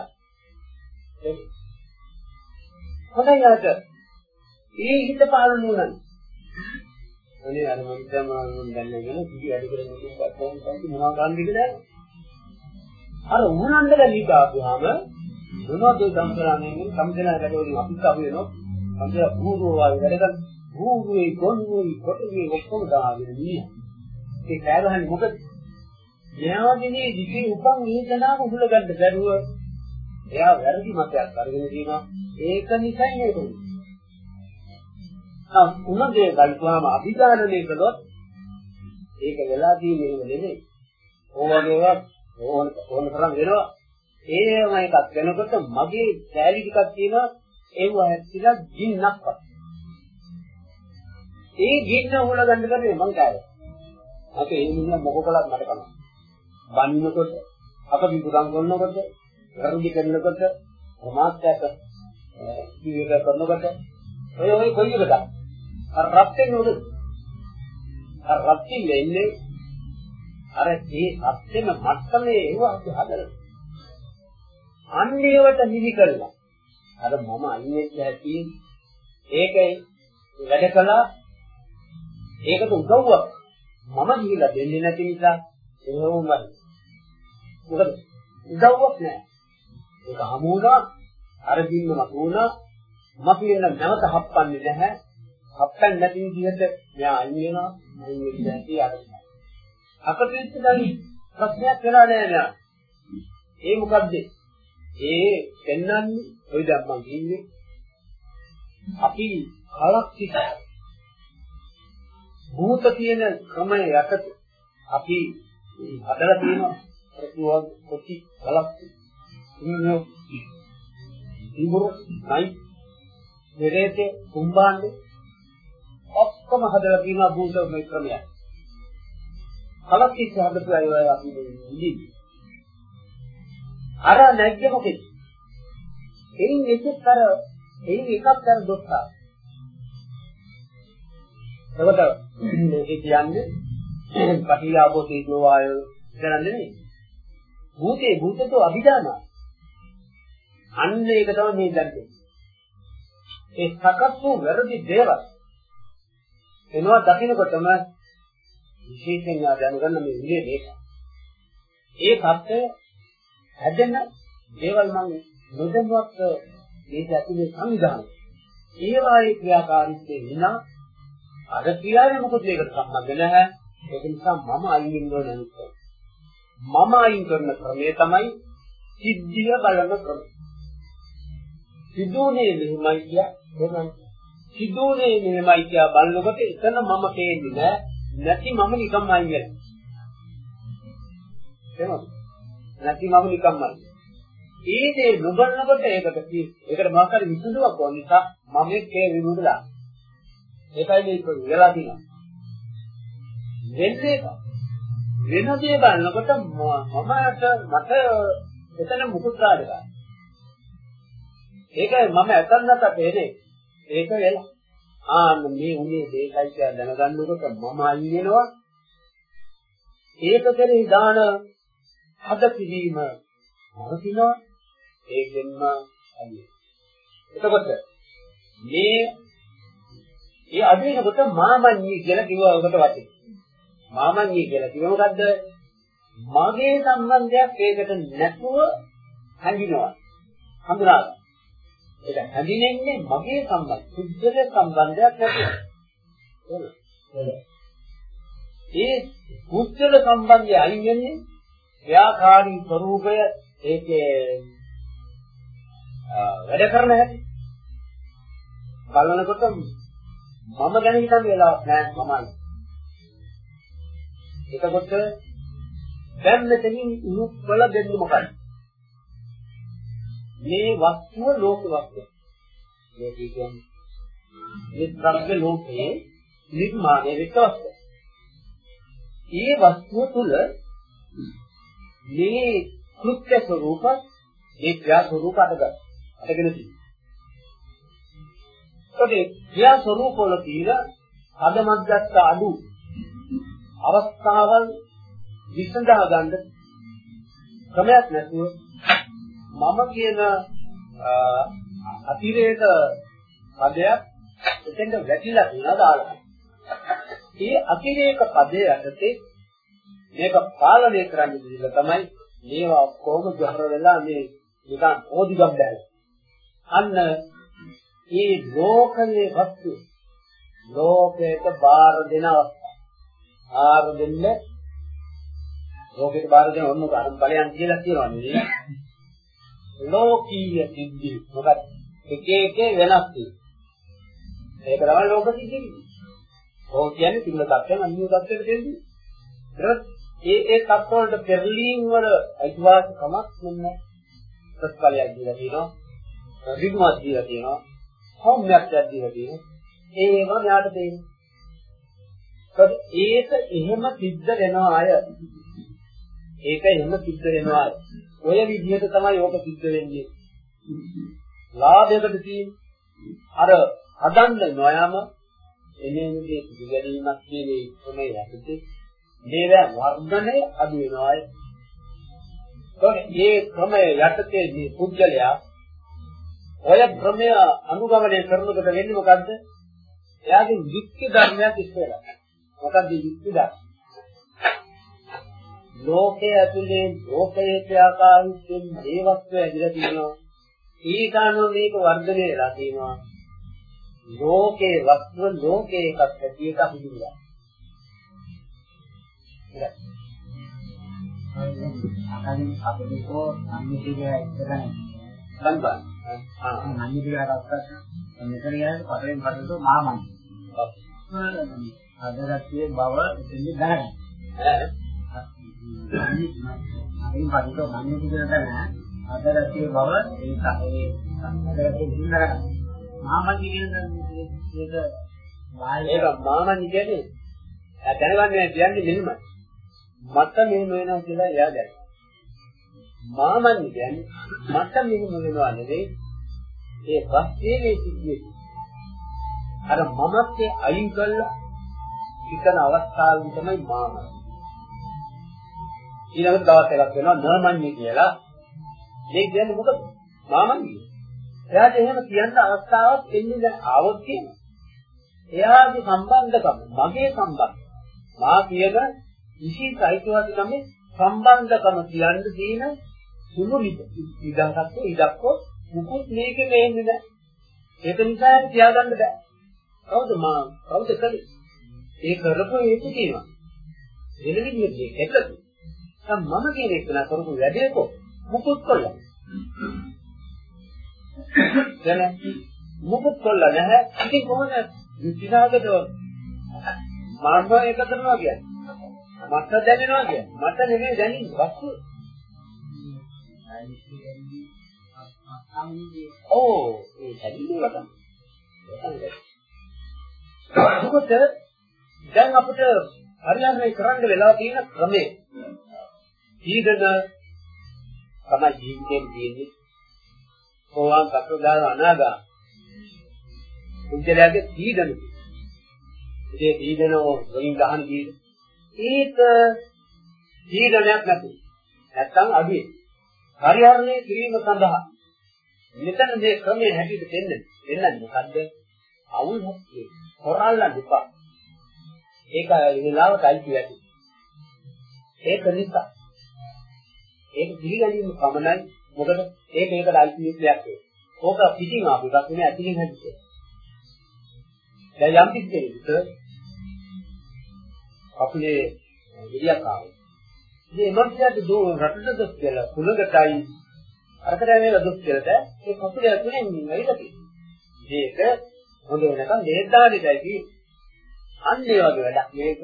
හොඳයි අර ඒ හිත පහළ නුනන. අනේ අර මම දැන් දැන්නගෙන කිසි වැඩ කරන්නේ නැහැ කොහොමද මොනවා ගන්නද කියලා. අර උහුලන්න බැරි කාපුවාම මොනවද සම්ප්‍රාණයෙන් සම්දෙනා වැඩවලින් අපිට අහු වෙනවා. සම්දෙනා භූරෝ වගේ වැඩ කරන භූරුවේ ගොනුවේ කොටුවේ ඔක්කොම දාගෙන නිය. ඒ කෑගහන්නේ මොකද? ඥානදිනේ දිගේ උපන් වේදනාව උහුල ගන්න බැරුව එයා වැරදි මතයක් අරගෙන තියෙනවා. ඒක නිසයි මේක උනේ. ආ උනගේ ගල්පුවාම අභිධානනය කළොත් ඒක වෙලා තියෙන්නේ නෙමෙයි. ඕවගේවත් ඕන ඕන තරම් වෙනවා. ඒවම එකක් වෙනකොට මගේ සෑලි ටිකක් තියෙනවා ඒව හැස්තිලා ගින්නක් වත්. ඒ ගින්න උල ගන්න කරේ මං කායේ. මට ඒ මිනිහ මොකකලක් මට කනවා. බන්නකොට අප විදුරම් කරනකොට වැරදි කරනකොට ප්‍රමාදයට විවේක කරනකොට ඔය ඔය කොයි එකද? අර රත්යෙන් උඩ. අර රත්යෙන් වෙන්නේ අර ඒ අත්‍යම මට්ටමේ ඒව අපි හදලා අන්නේවට නිදි කළා. අර මම අන්නේ ඇති ඒකයි වැඩ කළා. ඒකට උදව්වක්. මම ගිහිල්ලා දෙන්නේ නැති නිසා එහෙම වයි. මොකද උදව්වක් නැහැ. ඒක හමු වුණා අර දින්න මතු වුණා මම කියන නැවත හප්පන්නේ නැහැ. හප්පන්නේ නැති විදිහට මෙයා අයින් වෙනවා. අයින් වෙච්ච ඇටි අර. අකටෙච්ච දලි ප්‍රශ්නයක් වෙලා නෑ නෑ. ඒ මොකද්ද? ඒ පෙන්වන්නේ ඔය දැන් මම කියන්නේ අපි කලක් සිට භූත කියන ක්‍රමය යටත අපි හදලා තියෙනවා ප්‍රතිවාද කොටි කලක් ඉන්නෝ ඉඹුරු නයි දෙරේතේ කුම්බාන්නේ ඔක්කොම හදලා තියෙනවා භූත මේ ක්‍රමය කලක් ඉස්ස හදපු අය අපි ඉන්නේ අර නැග්ගේ මොකද එයින් එකක් අර එයින් එකක් අර දුක්ඛ එතකොට මේක කියන්නේ පටිලාභෝ තේජෝ වායෝ කරන්නේ නෙමෙයි. භූතේ භූතතෝ අභිදාන. අන්න ඒක තමයි මේ දන්නේ. ඒ සකස් වූ වැරදි දේවල් එනවා දකින්නකොටම විශේෂයෙන් දැනගන්න මේ විදිහේ මේක. ඒ සත්‍ය හැදෙන දේවල් මම නොදැනුවත් මේක ඇතුලේ සංවිධානය. ඒවායේ ක්‍රියාකාරීත්වය විනා අර ක්‍රියාවේ මොකද ඒකට සම්බන්ධ නැහැ. ඒක නිසා මම අයින් වෙන්න ඕනේ නේද? මම අයින් කරන ක්‍රමය තමයි සිද්ධිය බලන ක්‍රමය. සිදුනේ මෙහෙමයි කිය එහෙනම් සිදුනේ මෙහෙමයි කිය බලනකොට එතන මම පේන්නේ නෑ. නැති මම නිකම්ම අයින් වෙනවා. එහෙමද? නැති මම නිකම්ම අයින්. ඒ දේ නොබලනකොට ඒකට ඒකට මොකක් හරි විසඳුමක් ඕන නිසා මම ඒකේ විමුදලා ඒකයි මේක වෙලා තියෙනවා. වෙන්නේ වෙන දේ බලනකොට මමට මට එතන මුකුත් ආඩක. ඒකයි මම අතන්නත් අපේනේ. ඒක වෙලා. ආ මේ උනේ දෙකයි කියලා දැනගන්නකොට මම අයින් වෙනවා. ඒක කෙරෙහි දාන හද පිළිම නරකිනවා. ඒකෙන්ම අයින්. එතකොට මේ ඒ අදිනකොට මාමඤ්ඤී කියලා කිව්වා ඔකට වටේ. මාමඤ්ඤී කියලා කිව්ව මොකද්ද? මගේ සම්බන්ධයක් ඒකට නැතුව හඳිනවා. හඳුනා ගන්න. ඒක හඳින්නේ මගේ සම්බන්ධ. සුද්ධල සම්බන්ධයක් නැතුව. ඒ සුද්ධල සම්බන්ධය අයින් වෙන්නේ ව්‍යාකාරී ස්වરૂපය ඒකේ වැඩ කරන හැටි බලනකොට මම ගැන හිතන්න වෙලාවක් නෑ මමයි. එතකොට දැන් මෙතනින් උණුක් වල දෙන්නේ මොකක්ද? මේ වස්තුව ලෝක වස්තුව. ලෝකී කියන්නේ මේ ත්‍රාග ලෝකයේ නිර්මාණය වෙච්ච වස්තුව. ඒ වස්තුව තුල මේ කෘත්‍ය ස්වરૂප ඒ ක්‍රියා ස්වરૂප අඩගත්. අඩගෙන තියෙනවා. ඒකේ ක්‍රියා ස්වરૂප වල තියෙන අද මද්දස්ස අඩු අවස්ථාවල් විසඳා ගන්න ක්‍රමයක් නැතුව මම කියන අතිරේක පදයක් එතෙන්ට වැටිලා තියෙනවා දාලා. මේ අතිරේක පදයේ යටතේ මේක පාලනය කරන්න දෙන්න තමයි මේවා කොහොම ජහර වෙලා මේ නිකන් ඕදිගම් බැහැ. අන්න ඒ ලෝකයේ වස්තු ලෝකයට බාර දෙන අවස්ථාව. බාර දෙන්න ලෝකයට බාර දෙන ඔන්න ගන්න බලයන් කියලා කියනවා නේ. ලෝකීය සිද්ධි මොකද එක එක වෙනස් තියෙනවා. ඒක තමයි ලෝක සිද්ධි. ඕක කියන්නේ තිබුණ තත්ත්වයන් අනිත් තත්ත්වයට දෙන්නේ. ඒ ඒ තත්ත්වවලට පෙරලීම් වල අයිතිවාසිකමක් නෙමෙයි. ප්‍රතිඵලයක් දීලා තියෙනවා. රිදුමක් දීලා තියෙනවා. සෞම්‍යයක් දීලා තියෙනවා. ඒව යාට දෙන්නේ. ඒක එහෙම සිද්ධ වෙනවා අය. ඒක එහෙම සිද්ධ වෙනවා අය. ඔය විදිහට තමයි ඕක සිද්ධ වෙන්නේ. ලාභයකට තියෙන අර හදන්න නොයම එනේගේ පිළිගැනීමක් කියන්නේ තමයි යටතේ මේවා වර්ධනය අඩු වෙනවා අය. ඒ ක්‍රමයේ යටතේ මේ පුද්ගලයා ඔය ක්‍රමය අනුගමනය කරනකොට වෙන්නේ මොකද්ද? එයාගේ යුක්ති ධර්මයක් ඉස්සෙල්ලා. මොකද්ද යුක්ති ධර්ම? ලෝකයේ ඇතුලේ ලෝකයේ ක්‍රියාකාරීත්වයෙන් දේවත්වය ඇදලා තියෙනවා. අනුව මේක වර්ධනය වෙලා තියෙනවා. ලෝකේ වස්තුව ලෝකේ එකක් එක හිඳුලා. අකලින් අපිටෝ සම්මිතිය එක්කගෙන සම්බන්ධ. ආ සම්මිතිය රක්කත් මෙතන කියන්නේ පතරෙන් පතරට මාමන්. අදරත්යේ බව එතෙන්දි දැනගන්න. ඈ අරින් පතරට සම්මිතිය දැනගන්න. අදරත්යේ බව ඒක ඒ අදරත්යේ දිනගන්න. මාමන් කියන්නේ මේක ඒක මාමන් කියන්නේ දැනගන්නේ කියන්නේ මෙහෙමයි. මට මෙහෙම වෙනවා කියලා එයා දැනගන්න. මාමන් කියන්නේ මට මෙහෙම වෙනවා නෙවෙයි ඒ වස්තේ මේ සිද්ධිය. අර මමත්වේ අයින් කළා හිතන අවස්ථාවෙන් තමයි මාමන්. ඊළඟ දවස් එකක් වෙනවා නමන්නේ කියලා. මේ කියන්නේ මොකද? මාමන් කියන්නේ. එයාට එහෙම කියන්න අවස්ථාවක් එන්නේ දැන් ආවොත් කියනවා. එයාගේ සම්බන්ධකම මගේ සම්බන්ධ. මා කියන විශේෂයිතවාදී තමයි සම්බන්ධකම කියන්න තියෙන සුළු විදහාවක් ඉඩක්ක මුකුත් මේක වෙන්නේ නැහැ. ඒක නිසා තියාගන්න බෑ. කවුද මා කවුද කලේ? ඒ කරපු හේතු කියනවා. වෙන විදිහට එකතු. දැන් මම කියන එක නා කරපු වැඩේක මුකුත් කොල්ලා. දැන් මුකුත් කොල්ලා නැහැ. ඉතින් කොහොමද විචාරකද මාර්ගය එක කරනවා කියන්නේ? මට දැනෙනවා කියන්නේ. මට නෙමෙයි දැනෙන්නේ. වස්තු. ඕ ඒ හැදින්නේ වටා. ඒකට දැන් අපිට හරියන්නේ කරන්න වෙලා තියෙන ක්‍රමය. ඊදන තමයි ජීවිතේ තියෙන්නේ. කොහොම සතරදාන අනාගා. උන්දලගේ ඊදන. ඒ ඊදන වලින් ගහන ඊදන. ඒක ඊදනයක් නැති. නැත්තම් අඩුයි. පරිහරණය කිරීම සඳහා මෙතන මේ ක්‍රමයේ හැටියට දෙන්නේ දෙන්නේ මොකද්ද? අවුල් හොක්කේ හොරල්ලා දෙපා. ඒක වෙලාවට අයිති වැඩි. ඒක නිසා ඒක පිළිගැනීම පමණයි මොකද ඒක ඒකට අයිති දෙයක් ඒක. ඕක පිටින් ආපු එකක් නෙමෙයි ඇතුලින් හැදිච්ච. දැන් යම් කිසි කෙනෙකුට අපේ විරියක් ආවා. ඉතින් එමන්තියට දෝ රටට දොස් කියලා කුලකටයි අරකට මේක දොස් කියලා ඒ කපුල ඇතුලෙන් ඉන්නයිද මේක හොඳ වෙනකන් දේද්දානිදයි කි අන්න ඒ වගේ වැඩක් මේක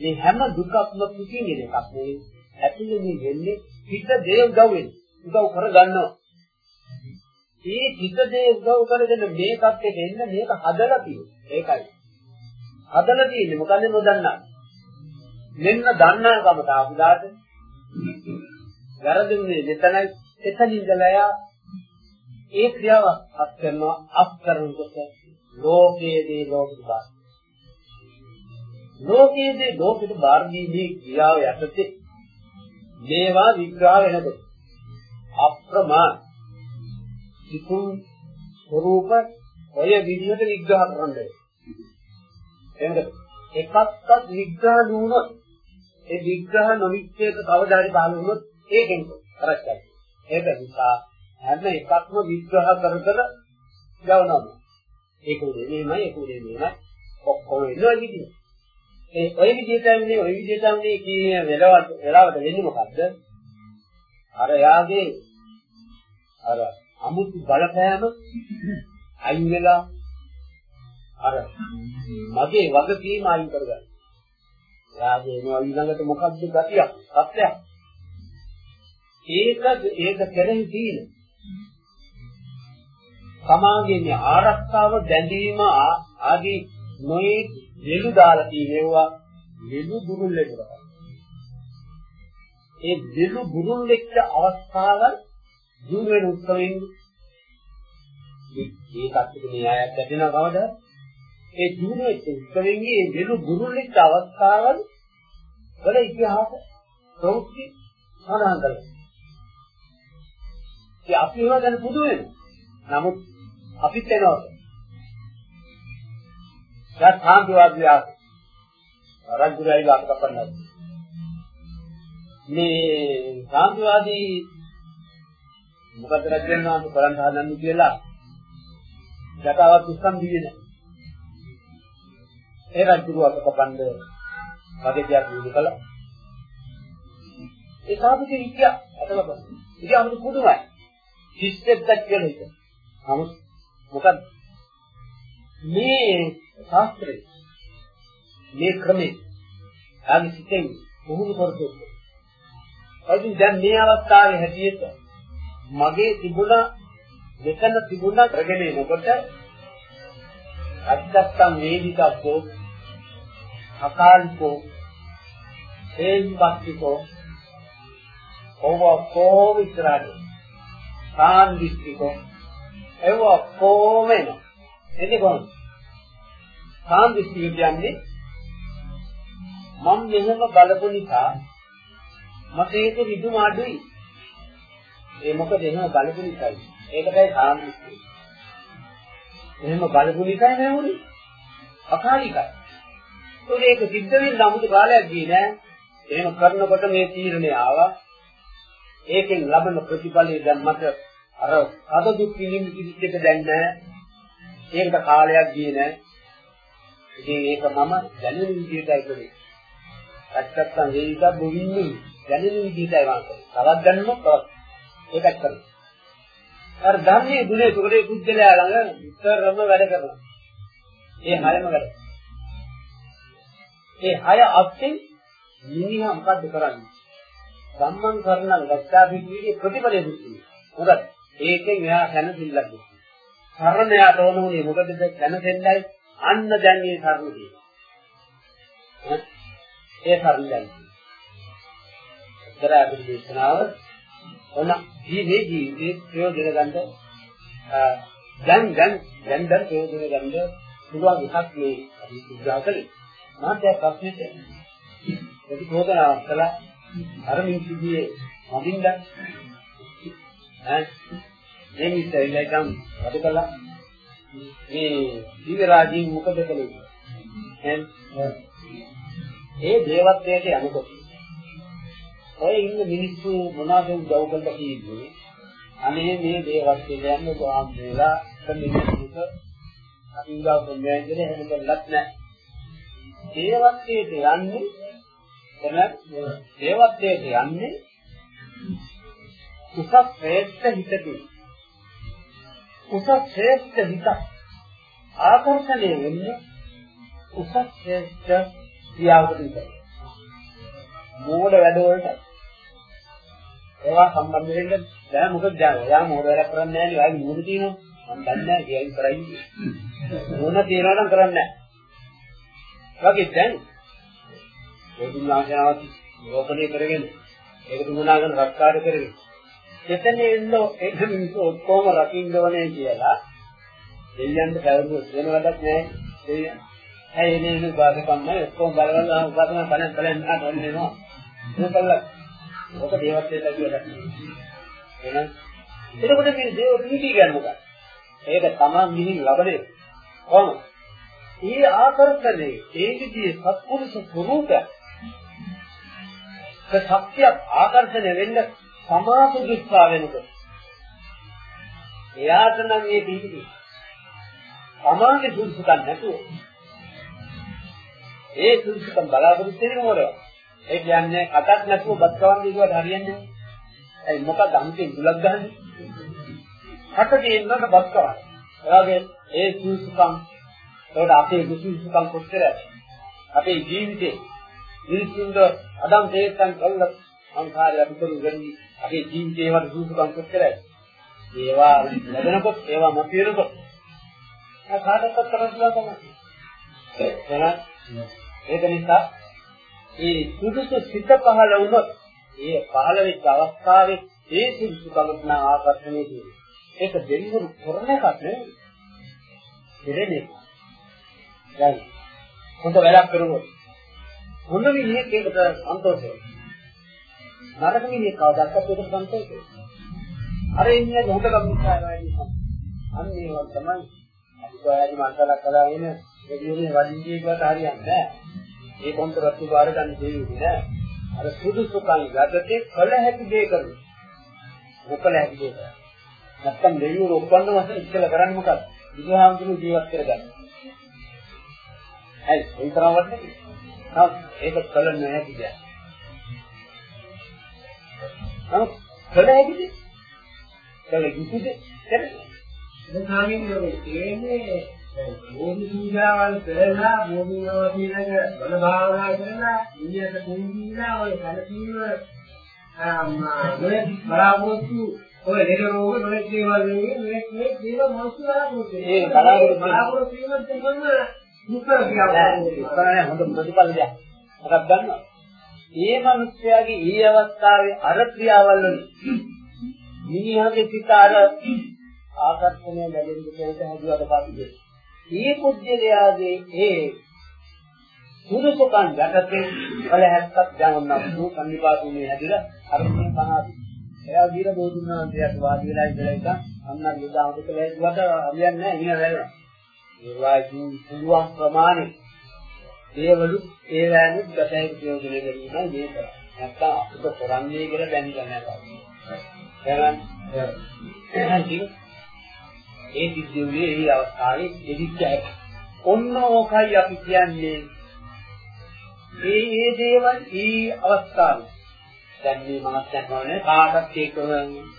මේ හැම දුකක්ම පිටින් එන එකක් මේ ඇතුලේ මේ වෙන්නේ පිට දේ උදව් වෙන්නේ උදව් කර ගන්නවා මේ පිට දේ උදව් කරගෙන මේ පැත්තේ දෙන්න මේක හදලා තියෙන්නේ ඒකයි. හදලා තියෙන්නේ මොකද නොදන්නා මෙන්න දන්නාකම තාපුදාට වැරදුනේ මෙතනයි. එතනින්දලා යා. ඒ ක්‍රියාව අත් කරනවා. අත් කරනකොට ලෝකයේදී ලෝකෙට බාර. ලෝකයේදී ලෝකෙට බාර දීමේ ක්‍රියාව යටතේ මේවා විග්‍රහ වෙනකොට අප්‍රමාණ සිතුම් ස්වરૂප ඔය විදිහට විග්‍රහ කරන්නේ එහෙනම් එකක්වත් විග්‍රහ නුනොත් ඒ විග්‍රහ නොවිච්චේක කවදා හරි පහළ වුණොත් ඒකෙන් කරච්චයි. ඒක නිසා හැම එකක්ම විග්‍රහ කර කර ගවනවා. ඒක උදේ මෙහෙමයි ඒක උදේ මෙහෙමයි ඔක්කොම වෙනවා විදිහ. ඒ ඔය විදිහටන්නේ ඔය විදිහටන්නේ කියන වෙලාවට වෙලාවට වෙන්නේ මොකද්ද? අර යාගේ අර අමුතු බලපෑම අයින් වෙලා අර මගේ වගකීම අයින් කරගන්න. එයාගේ එනවා ඊළඟට මොකද්ද ගතියක් සත්‍යයක් ඒක ඒක කෙරෙහි තියෙන සමාගයේ ආරක්ෂාව දැඳීම ආදී නොයේ දෙලු දාලා තියෙනවා දෙලු බුරුල් එකට ඒ දෙලු බුරුල් එක්ක අවස්ථාවල් දුර වෙන උත්සවෙන් ඒකත් මේ ආයත් දැනෙනව කවද ඒ දුර වෙච්ච උත්සවෙන්ගේ දෙලු බුරුල් එක්ක අවස්ථාවල් වල ඉතිහාස ප්‍රවෘත්ති සඳහන් කරලා ඒ අපි ඒවා ගැන පුදු වෙනවා. නමුත් අපිත් එනවා. දැන් සාන්තිවාදී ආස. රජුරයි ලාක කපන්නා. මේ සාන්තිවාදී මොකද රජෙන්නාම කරන්න හදන්නේ කියලා යකාවත් උස්සන් දිවේ නැහැ. ඒ රජුරුවක කපන්ද වගේ දෙයක් විදි කළා. ඒ සාධුකේ විද්‍ය අතලබන. ඉතින් අමුතු පුදුමයි. හිස්සෙද්දක් කියලා හිත. නමුත් මොකද මේ ශාස්ත්‍රය. මේ ක්‍රමේ ආදි සිතෙන් පුහුණු කරतो. අයිති දැන් මේ අවස්ථාවේ හැටියට මගේ තිබුණ මෙතන තිබුණ ප්‍රගෙන එනකොට අද්දත්තම් වේදිකස්සෝ අකාලිකෝ හේම්බක්තිකෝ ඔව කොහොම ඉස්සරහට සාන්දිස්තිකෝ ඒව කොහොම එනවා? එන්නේ කොහොමද? සාන්දිස්තික කියන්නේ මම මෙහෙම බලපු නිසා මට ඒක විදුම අඩුයි ඒ මොකද එහෙම බලපු නිසායි ඒකටයි සාන්දිස්තික එහෙම බලපු නිසායි නේ උනේ අකාලිකයි ඒක සිද්ධ වෙන්න 아무තු කාලයක් ගියේ නෑ. එහෙම කරනකොට මේ තීරණය ආවා. ඒකෙන් ලබන ප්‍රතිඵලය දැන් මට අර අද දුක් විඳින්න කිසිත් දැන් නෑ. ඒකට කාලයක් ගියේ නෑ. ඉතින් ඒක මම දැනෙන විදිහටයි කළේ. ඇත්තටම ඒක බොවින්නේ දැනෙන විදිහටයි වාංකේ. තවත් දැනුමක් තවත් ඒකත් කරනවා. අර ධර්මයේ ගුණේ සුරේ බුද්ධලයා ළඟ විතරම වැඩ කරනවා. ඒ හැම වැඩ. ඒ හය අත්යෙන් මිනිහා මොකද්ද කරන්නේ? සම්මන් කරන ලක්ෂා පිටියේ ප්‍රතිඵලය දුන්නේ. මොකද ඒකෙන් එයා දැනසිල්ලක් දුන්නේ. සරණ යාට ඕන උනේ මොකදද දැනසෙන්නයි අන්න දැන් මේ සරණ තියෙන්නේ. ඒ සරණ දැන්. ඒතර අපේ දේශනාව ඔන්න ජීවේ ජීවිතේ ප්‍රයෝජන ගන්න දැන් දැන් දැන් දැන් ප්‍රයෝජන ගන්න පුළුවන් එකක් මේ අපි උදා කළේ. මාත්‍ය ප්‍රශ්නෙට ප්‍රතිපෝදනාවක් කළා අර මිනිස්සුගේ මදින්ද ඈ මේ මිනිස්සුලා ගම් වැඩ කළා මේ දිවරාජී මොකද කළේ? ඒ දේවත්වයට යනකොට ඔය ඉන්න මිනිස්සු මොනවද උදව් කළා කියන්නේ අනේ මේ දේවත්වයට යන්න ගාම් වෙලා කමිනිස්සුක අපි උදව් කරන්නේ නැහැ එහෙම කළත් නැහැ. දේවත්වයට යන්නේ එන දේවත්වයට යන්නේ උසස් ශ්‍රේෂ්ඨ හිතකින්. උසස් ශ්‍රේෂ්ඨ හිත ආකර්ෂණය වෙන්නේ උසස් ශ්‍රේෂ්ඨ ක්‍රියාවකට විතරයි. මෝඩ වැඩවලට ඒවා සම්බන්ධ වෙන්න බෑ මොකද දැන්? එයා මෝඩ වැඩ කරන්නේ නැහැ නේ. ඔයගේ මෝඩ තියෙනවා. මම දන්නේ නැහැ කියයි කරන්නේ මොන තියනවා නම් කරන්නේ නැහැ. වගේ දැන් ඒතුන් ලාංඡනාවත් ලෝකණය කරගෙන ඒක දුනාගෙන රක්කාර කරගෙන එතන එන්න ඒක මිනිස්සු ඔක්කොම රකින්න ඕනේ කියලා. දෙයයන්ට පැවරුවොත් වෙන වැඩක් නෑ දෙයයන් ඇයි එනේ නේ බාධකම්මයි ඔක්කොම බලවලා උපාසන කලෙන් කලෙන් නට වෙනවා ඒකල්ල ඔක දේවත් දෙන්න කියලා එහෙනම් එතකොට මේ දේව නීති කියන්නේ මොකක්ද? ඒක තමන් ගිහින් ලබන්නේ කොහොමද? ඒ ආකර්ෂණේ ඒ විදිහේ සත්පුරුෂ ස්වરૂපය සත්‍යයක් ආකර්ෂණය වෙන්න සමාස දුස්සා වෙනකොට. එයාට නම් මේ පිහිටි සමාගේ දුස්සකම් නැතුව. ඒ දුස්සකම් බලාපොරොත්තු වෙන මොකද? ඒ කියන්නේ අතක් නැතුව බත් කවන්නේ කියවට හරියන්නේ නැහැ. ඒ මොකද අන්තිම දුලක් ගහන්නේ? හට දෙන්නට බත් කවන්නේ. එයාගේ ඒ දුස්සකම් ඒකට අපේ විශ්වාසකම් කොච්චර අපේ ජීවිතේ. මිනිස්සුන්ට අදම් තේත්තන් කළා සංඛාරය අපිටු ගන්නේ අපේ ජීවිතේ වල විශ්වාසකම් කොච්චරයි ඒවා ලැබෙනකොට ඒවා මතියනකොට ඒ කාටවත් කරන්න තමයි එහෙනම් ඒක නිසා ඒ සුදුසු සිත පහළ වුණොත් ඒ පහළ වෙච්ච අවස්ථාවේ ඒ සුදුසුකමට ආකර්ෂණය වෙනවා ඒක දෙවිවරු කරන එකක් නෙවෙයි. දෙන්නේ දැන් හොඳ වැඩක් කරුවොත් හොඳ මිනිහෙක් ඒකට සන්තෝෂ වෙනවා. නරක මිනිහෙක් කවදාවත් ඒකට සන්තෝෂ වෙන්නේ අර ඉන්නේ හොඳ කම්මිකාරයයි අන්න ඒවා තමයි අනිවාර්යයෙන්ම අන්තලක් කළා වෙන ඒ කියන්නේ වදින්නේ කියලාට හරියන්නේ නැහැ. ඒ කොන්තරත්තු බාර ගන්න දෙන්නේ නැහැ. අර සුදුසුකම් යටතේ කළ හැකි දේ කරනවා. මොකල හැකි දේ කරනවා. නැත්තම් දෙවියෝ රොප්පන්න වශයෙන් ඉස්සෙල්ලා කරන්නේ මොකක්ද? බුදුහාමුදුරුවෝ ජීවත් කරගන්න. හරි ඒ තරම් වටේ. නමුත් ඒක කළ නොහැකි දෙයක්. නමුත් කළ හැකිද? කළ යුතුද? කරන්නේ. දැන් සාමින්නේ කියන්නේ භූමි පූජාවල් කරලා භූමි නවතිනක බල භාවනා කරලා ඉන්දියට කුංගීලා ඔය කලකීව මොලේ බලාපොරොත්තු ඔය දෙක රෝග නොලෙක් දේවල් නෙවෙයි නොලෙක් මේ දේවල් මොනසු බලාපොරොත්තු ඒ බලාපොරොත්තු වීමත් එක්කම දුක්ඛ ඉස්සරහේ හොඳ ප්‍රතිඵල දෙයක්. මොකක්ද දන්නවද? මේ මිනිස්යාගේ ඊ අවස්ථාවේ අර ක්‍රියාවල් වලින් මිනිහාගේ සිත අර ආකර්ෂණය ලැබෙන්න දෙයට හැදුවට පස්සේ මේ පුද්ගලයාගේ ඒ සුදුසුකම් යටතේ වල හැත්තක් දැනුණා වූ සම්නිපාතුනේ හැදිලා අරමුණේ පහදි. එයා දීර බෝධිනා දෙයක් වාඩි වෙලා ඉඳලා ඉතින් අන්න යදාමක ලැබුවට අරියන්නේ නැහැ ඉන්න වැරෙනවා. ඒ වායිකින් පුළුවන් ප්‍රමාණය දේවලු ඒ වෑනුත් ගතයි ප්‍රයෝජනෙ ගැනීමයි මේ කරන්නේ. නැත්තම් අපිට කරන්නේ කියලා බැඳිලා නැහැ. එහෙනම් ඒ සිද්ධියේ ඒ අවස්ථාවේ එදිච්ච හැටි. ඔන්න ඕකයි අපි කියන්නේ. මේ මේ දේවල් මේ අවස්ථාවේ. දැන් මේ මනස් දැනගන්නේ කාටත් ඒක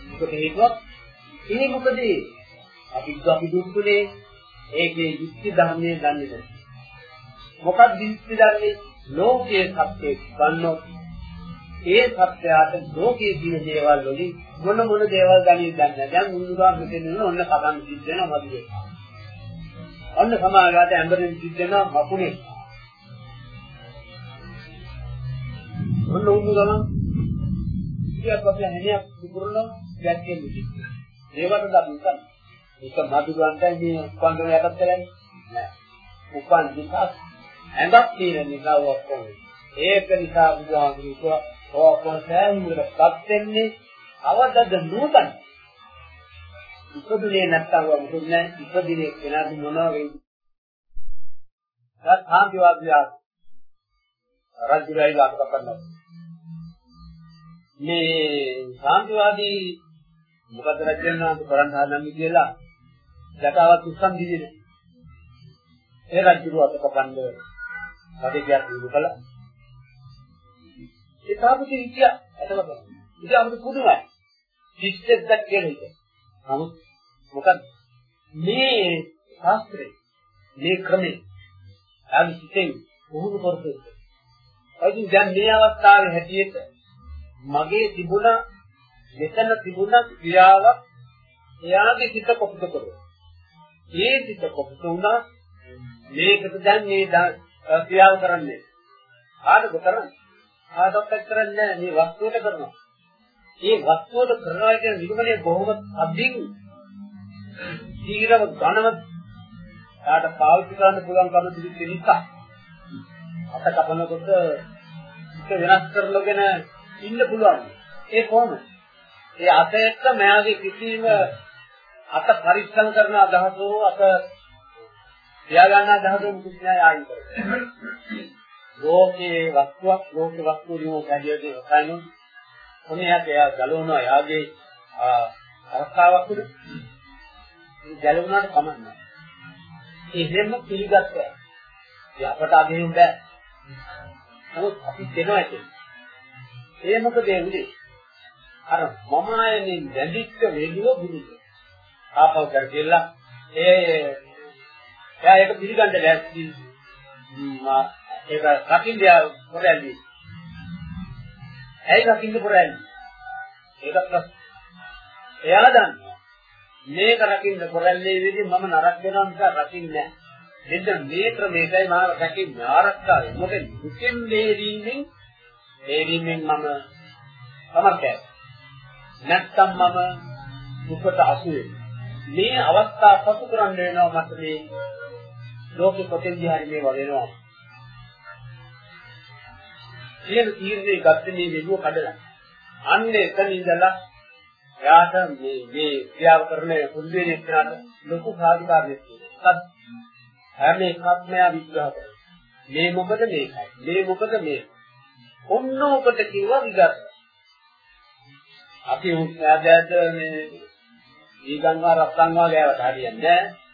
මොකද හේතුවක් ඒ මොකද? අපි අපි දුක්ුනේ ඒකේ යුක්ති ධර්මයේ දන්නේ නැහැ. මොකක්ද යුක්ති ධර්මයේ ලෝකයේ සත්‍යය ගන්නොත් ඒ සත්‍යයට ලෝකයේ තියෙන දේවල් වලින් මොන මොන දේවල් ගන්නේ දන්නේ. දැන් මුළුගා මෙතන ඔන්න කබන් සිද්ධ වෙනවා මදිවේ ඔන්න සමාජයට ඇඹරෙන් සිද්ධ වෙනවා මකුණේ. ඔන්න උණු ගමන්. ඉතියක් අපි හැණියක් පුපුරන ගැටේ මුදිත් ඒවට දබුකන් ඒක මදුගන්ට මේ උපන්දර යටත් කරන්නේ. නෑ. උපන් විකාශ ඇඳක් තියෙන නිසා ඔක්කොම ඒක නිසා බුදුහාමුදුරුවෝ ඔක්කොම සෑහීමකටපත් වෙන්නේ අවදද නූතන. ඉපදුනේ නැත්තම් වුදුනේ නැහැ. ඉපදිනේ කෙනාට මොනවා වෙයිද? සත්‍යාන්තිවාදියා රජුලයි ලාක කරනවා මේ සාන්තිවාදී මොකද රජුනාන්ත කරන්න හදන්නේ කියලා? ජටාවත් උස්සන් දිවිනේ ඒ රජුව අත කපන්න. කඩේකියක් දුරු කළා. ඒ තාපති විද්‍යා අතවද ඉතින් අපිට පුදුමයි. ශිෂ්ටෙක්ද කියලා හිතේ නමුත් මොකද? මේ ශාස්ත්‍රේ මේ ක්‍රමේ අපි සිතෙන් පුහුණු කරපු අයින් දැන් මේ අවස්ථාවේ හැටියට මගේ තිබුණ මෙතන තිබුණ ක්‍රියාවක් එයාගේ සිත කොපිට කරුවා. ඒ සිත කොපිට වුණා. මේකට දැන් මේ ක්‍රියාව කරන්නේ. ආඩක කරන්නේ. ආඩක කරන්නේ මේ වස්තුවට කරනවා. මේ වස්තුවට කරනවා කියන නිගමනය බොහොම අදින් දීරව ඝනව ආට පාවිච්චි කරන්න පුළුවන් කම තිබෙච්ච නිසා අත කපනකොට එක වෙනස් කරලගෙන ඉන්න පුළුවන්. ඒ කොහොමද? ඒ අත එක්ක මයාගේ කිසිම අත පරිස්සම් කරන අදහසෝ අත තියා ගන්න අදහසෝ මුකුත් නෑ ආයින් කරන්නේ. ලෝකේ වස්තුවක් ලෝක වස්තු දිනෝ කැඩියදී රසායන කොහේයක් එයා ගලවනවා එයාගේ අරස්තාවක් උඩ. ගැලවුණාට කමන්නේ. එහෙම පිළිගත්තා. ඒ අපට අදින්න බෑ. නමුත් අපි දෙනවා කියන්නේ ඒ මොකද ඒ උදේ අර මම ආයනේ දැඳිච්ච වේදුව බුදුද ආපහු කරගෙල්ලා ඒ එයා ඒක පිළිගන්න ලෑස්ති මා ඒක රකින්න පොරැල්ලි ඇයි රකින්න පොරැල්ලි ඒක ප්‍රශ්න. එයා දන්නවා. මේක රකින්න පොරැල්ලේ විදිහ මම නරක වෙනවා නිසා රකින්නේ නැහැ. මෙන්න මේ ක්‍රමයටයි මම රකින්නේ. ආරක්ෂාවේ මොකද දුකෙන් දෙහිමින් ඒකින්ෙන් මම සමර්ථයි. නැත්තම් මම දුකට අසු මේ අවස්ථා සතු කරන්න වෙනවා මට මේ ලෝකෙ කොතෙන්දී හරි මේ වදිනවා. කියන තීරණේ ගත්තේ මේ මෙදුව කඩලා. අන්න එතන ඉඳලා එයාට මේ මේ ක්‍රියාව කරන පුරුදු වෙන එක්කනට ලොකු සාධිකාරයක් තියෙනවා. හැම එකක්ම එයා විග්‍රහ කරනවා. මේ මොකද මේකයි. මේ මොකද මේක. ඔන්න ඔකට කිව්වා විගත. අපි උත්සාහයද මේ ඊගංගා රත්ංගා ගෑවට හරියන්නේ නැහැ.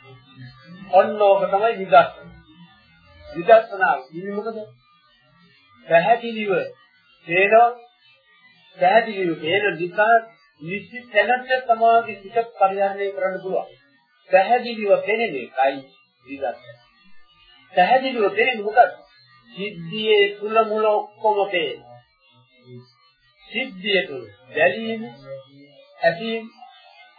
ඔන්න ඕක තමයි විගත. විදර්ශනා ඉන්නේ මොකද? පැහැදිලිව තේනවා පැහැදිලිව තේන නිසා නිශ්චිත තැනට සමාධි සිත පරිහරණය කරන්න පුළුවන්. පැහැදිලිව පෙනෙන එකයි විදර්ශනා. පැහැදිලිව පෙනෙන්නේ මොකද? සිද්ධියේ කුල මුල ඔක්කොම පේනවා. සිද්ධිය තුළ දැලීම, ඇසීම,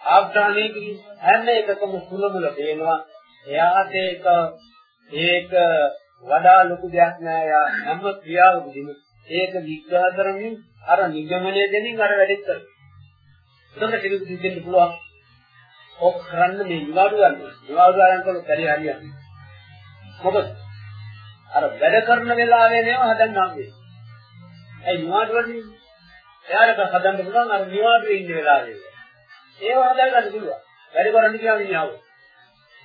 ආග්‍රහණය කිරීම හැම එකකම කුල මුල පේනවා. එයාට ඒක ඒක වඩා ලොකු දෙයක් නෑ යා හැම ක්‍රියාවකදීම ඒක විග්‍රහ කරමින් අර නිගමනය දෙමින් අර වැඩේ කරනවා. එතකොට කෙනෙකුට දෙන්න පුළුවන්. ඔක් කරන්න මේ විවාද ගන්න. විවාද ගන්න කරලා පරි හරියන්නේ. මොකද අර වැඩ කරන වෙලාවේ නේව හදන්න හම්බෙන්නේ. ඒ විවාද වලින් එයාට හදන්න පුළුවන් අර විවාදයේ ඉන්න වෙලාවේ. ඒව හදාගන්න පුළුවන්. වැඩ කරන්න කියන්නේ නෑව.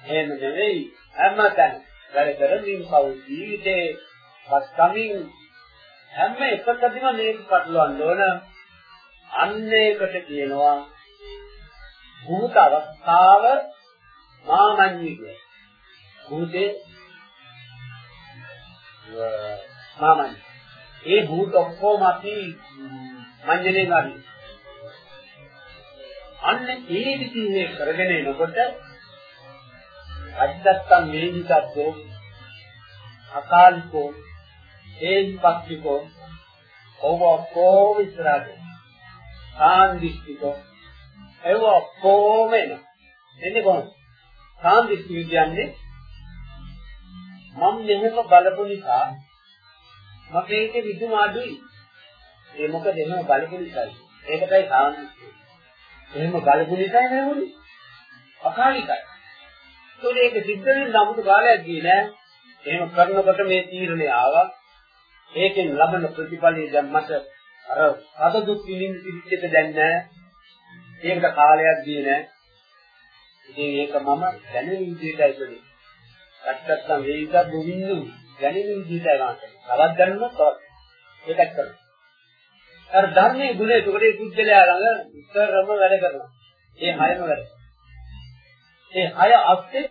එහෙම නෙවෙයි හැමතැන වැඩ කරමින් පව් ජීවිතේ පස්කමින් හැම එකකදීම මේක පටලවන්න ඕන අන්න ඒකට කියනවා භූත අවස්ථාව මාමඤ්ඤි කිය. භූතේ මාමඤ්ඤි. ඒ භූත ඔක්කොම අපි මඤ්ඤණේ ගන්න. අන්න ඒ විදිහේ කරගෙන එනකොට අජ්ජත්තම් මේනිකත්වෝ අකාලිකෝ ඒහිපක්ඛිකෝ ඔබ ඔක්කොම ඉස්සරහට? සාන්දිස්තිකෝ ඒව ඔක්කොම එන? එන්නේ කොහොමද? සාන්දිස්ති කියන්නේ මම මෙහෙම බලපු නිසා මගේ ඒකේ විදුම අඩුයි. ඒ මොකද එහෙම බලපු නිසායි. ඒකටයි සාන්දිස්ති එහෙම බලපු නිසායි නෙවෙයි අකාලිකයි. ඒකේ ඒක සිද්ධ වෙන්න අමුතු කාලයක් ගියේ නෑ. එහෙම කරනකොට මේ තීරණය ආවා. ඒකෙන් ලබන ප්‍රතිඵලය දැන් මට අර අද දුක් විඳින්න පිළිච්චක දැන් නෑ. ඒකට කාලයක් ගියේ නෑ. ඉතින් ඒක මම දැනෙන විදිහටයි කළේ. ඇත්තටම මේක දුවින්නු දැනෙන විදිහටයි ගන්න. තවත් දැනුණා තවත්. ඒකත් කරනවා. අර ධර්මයේ ගුණය ඒකට පුද්ගලයා ළඟ උත්තරම වැඩ කරනවා. ඒ හයම වැඩ. ඒ හය අස්සේ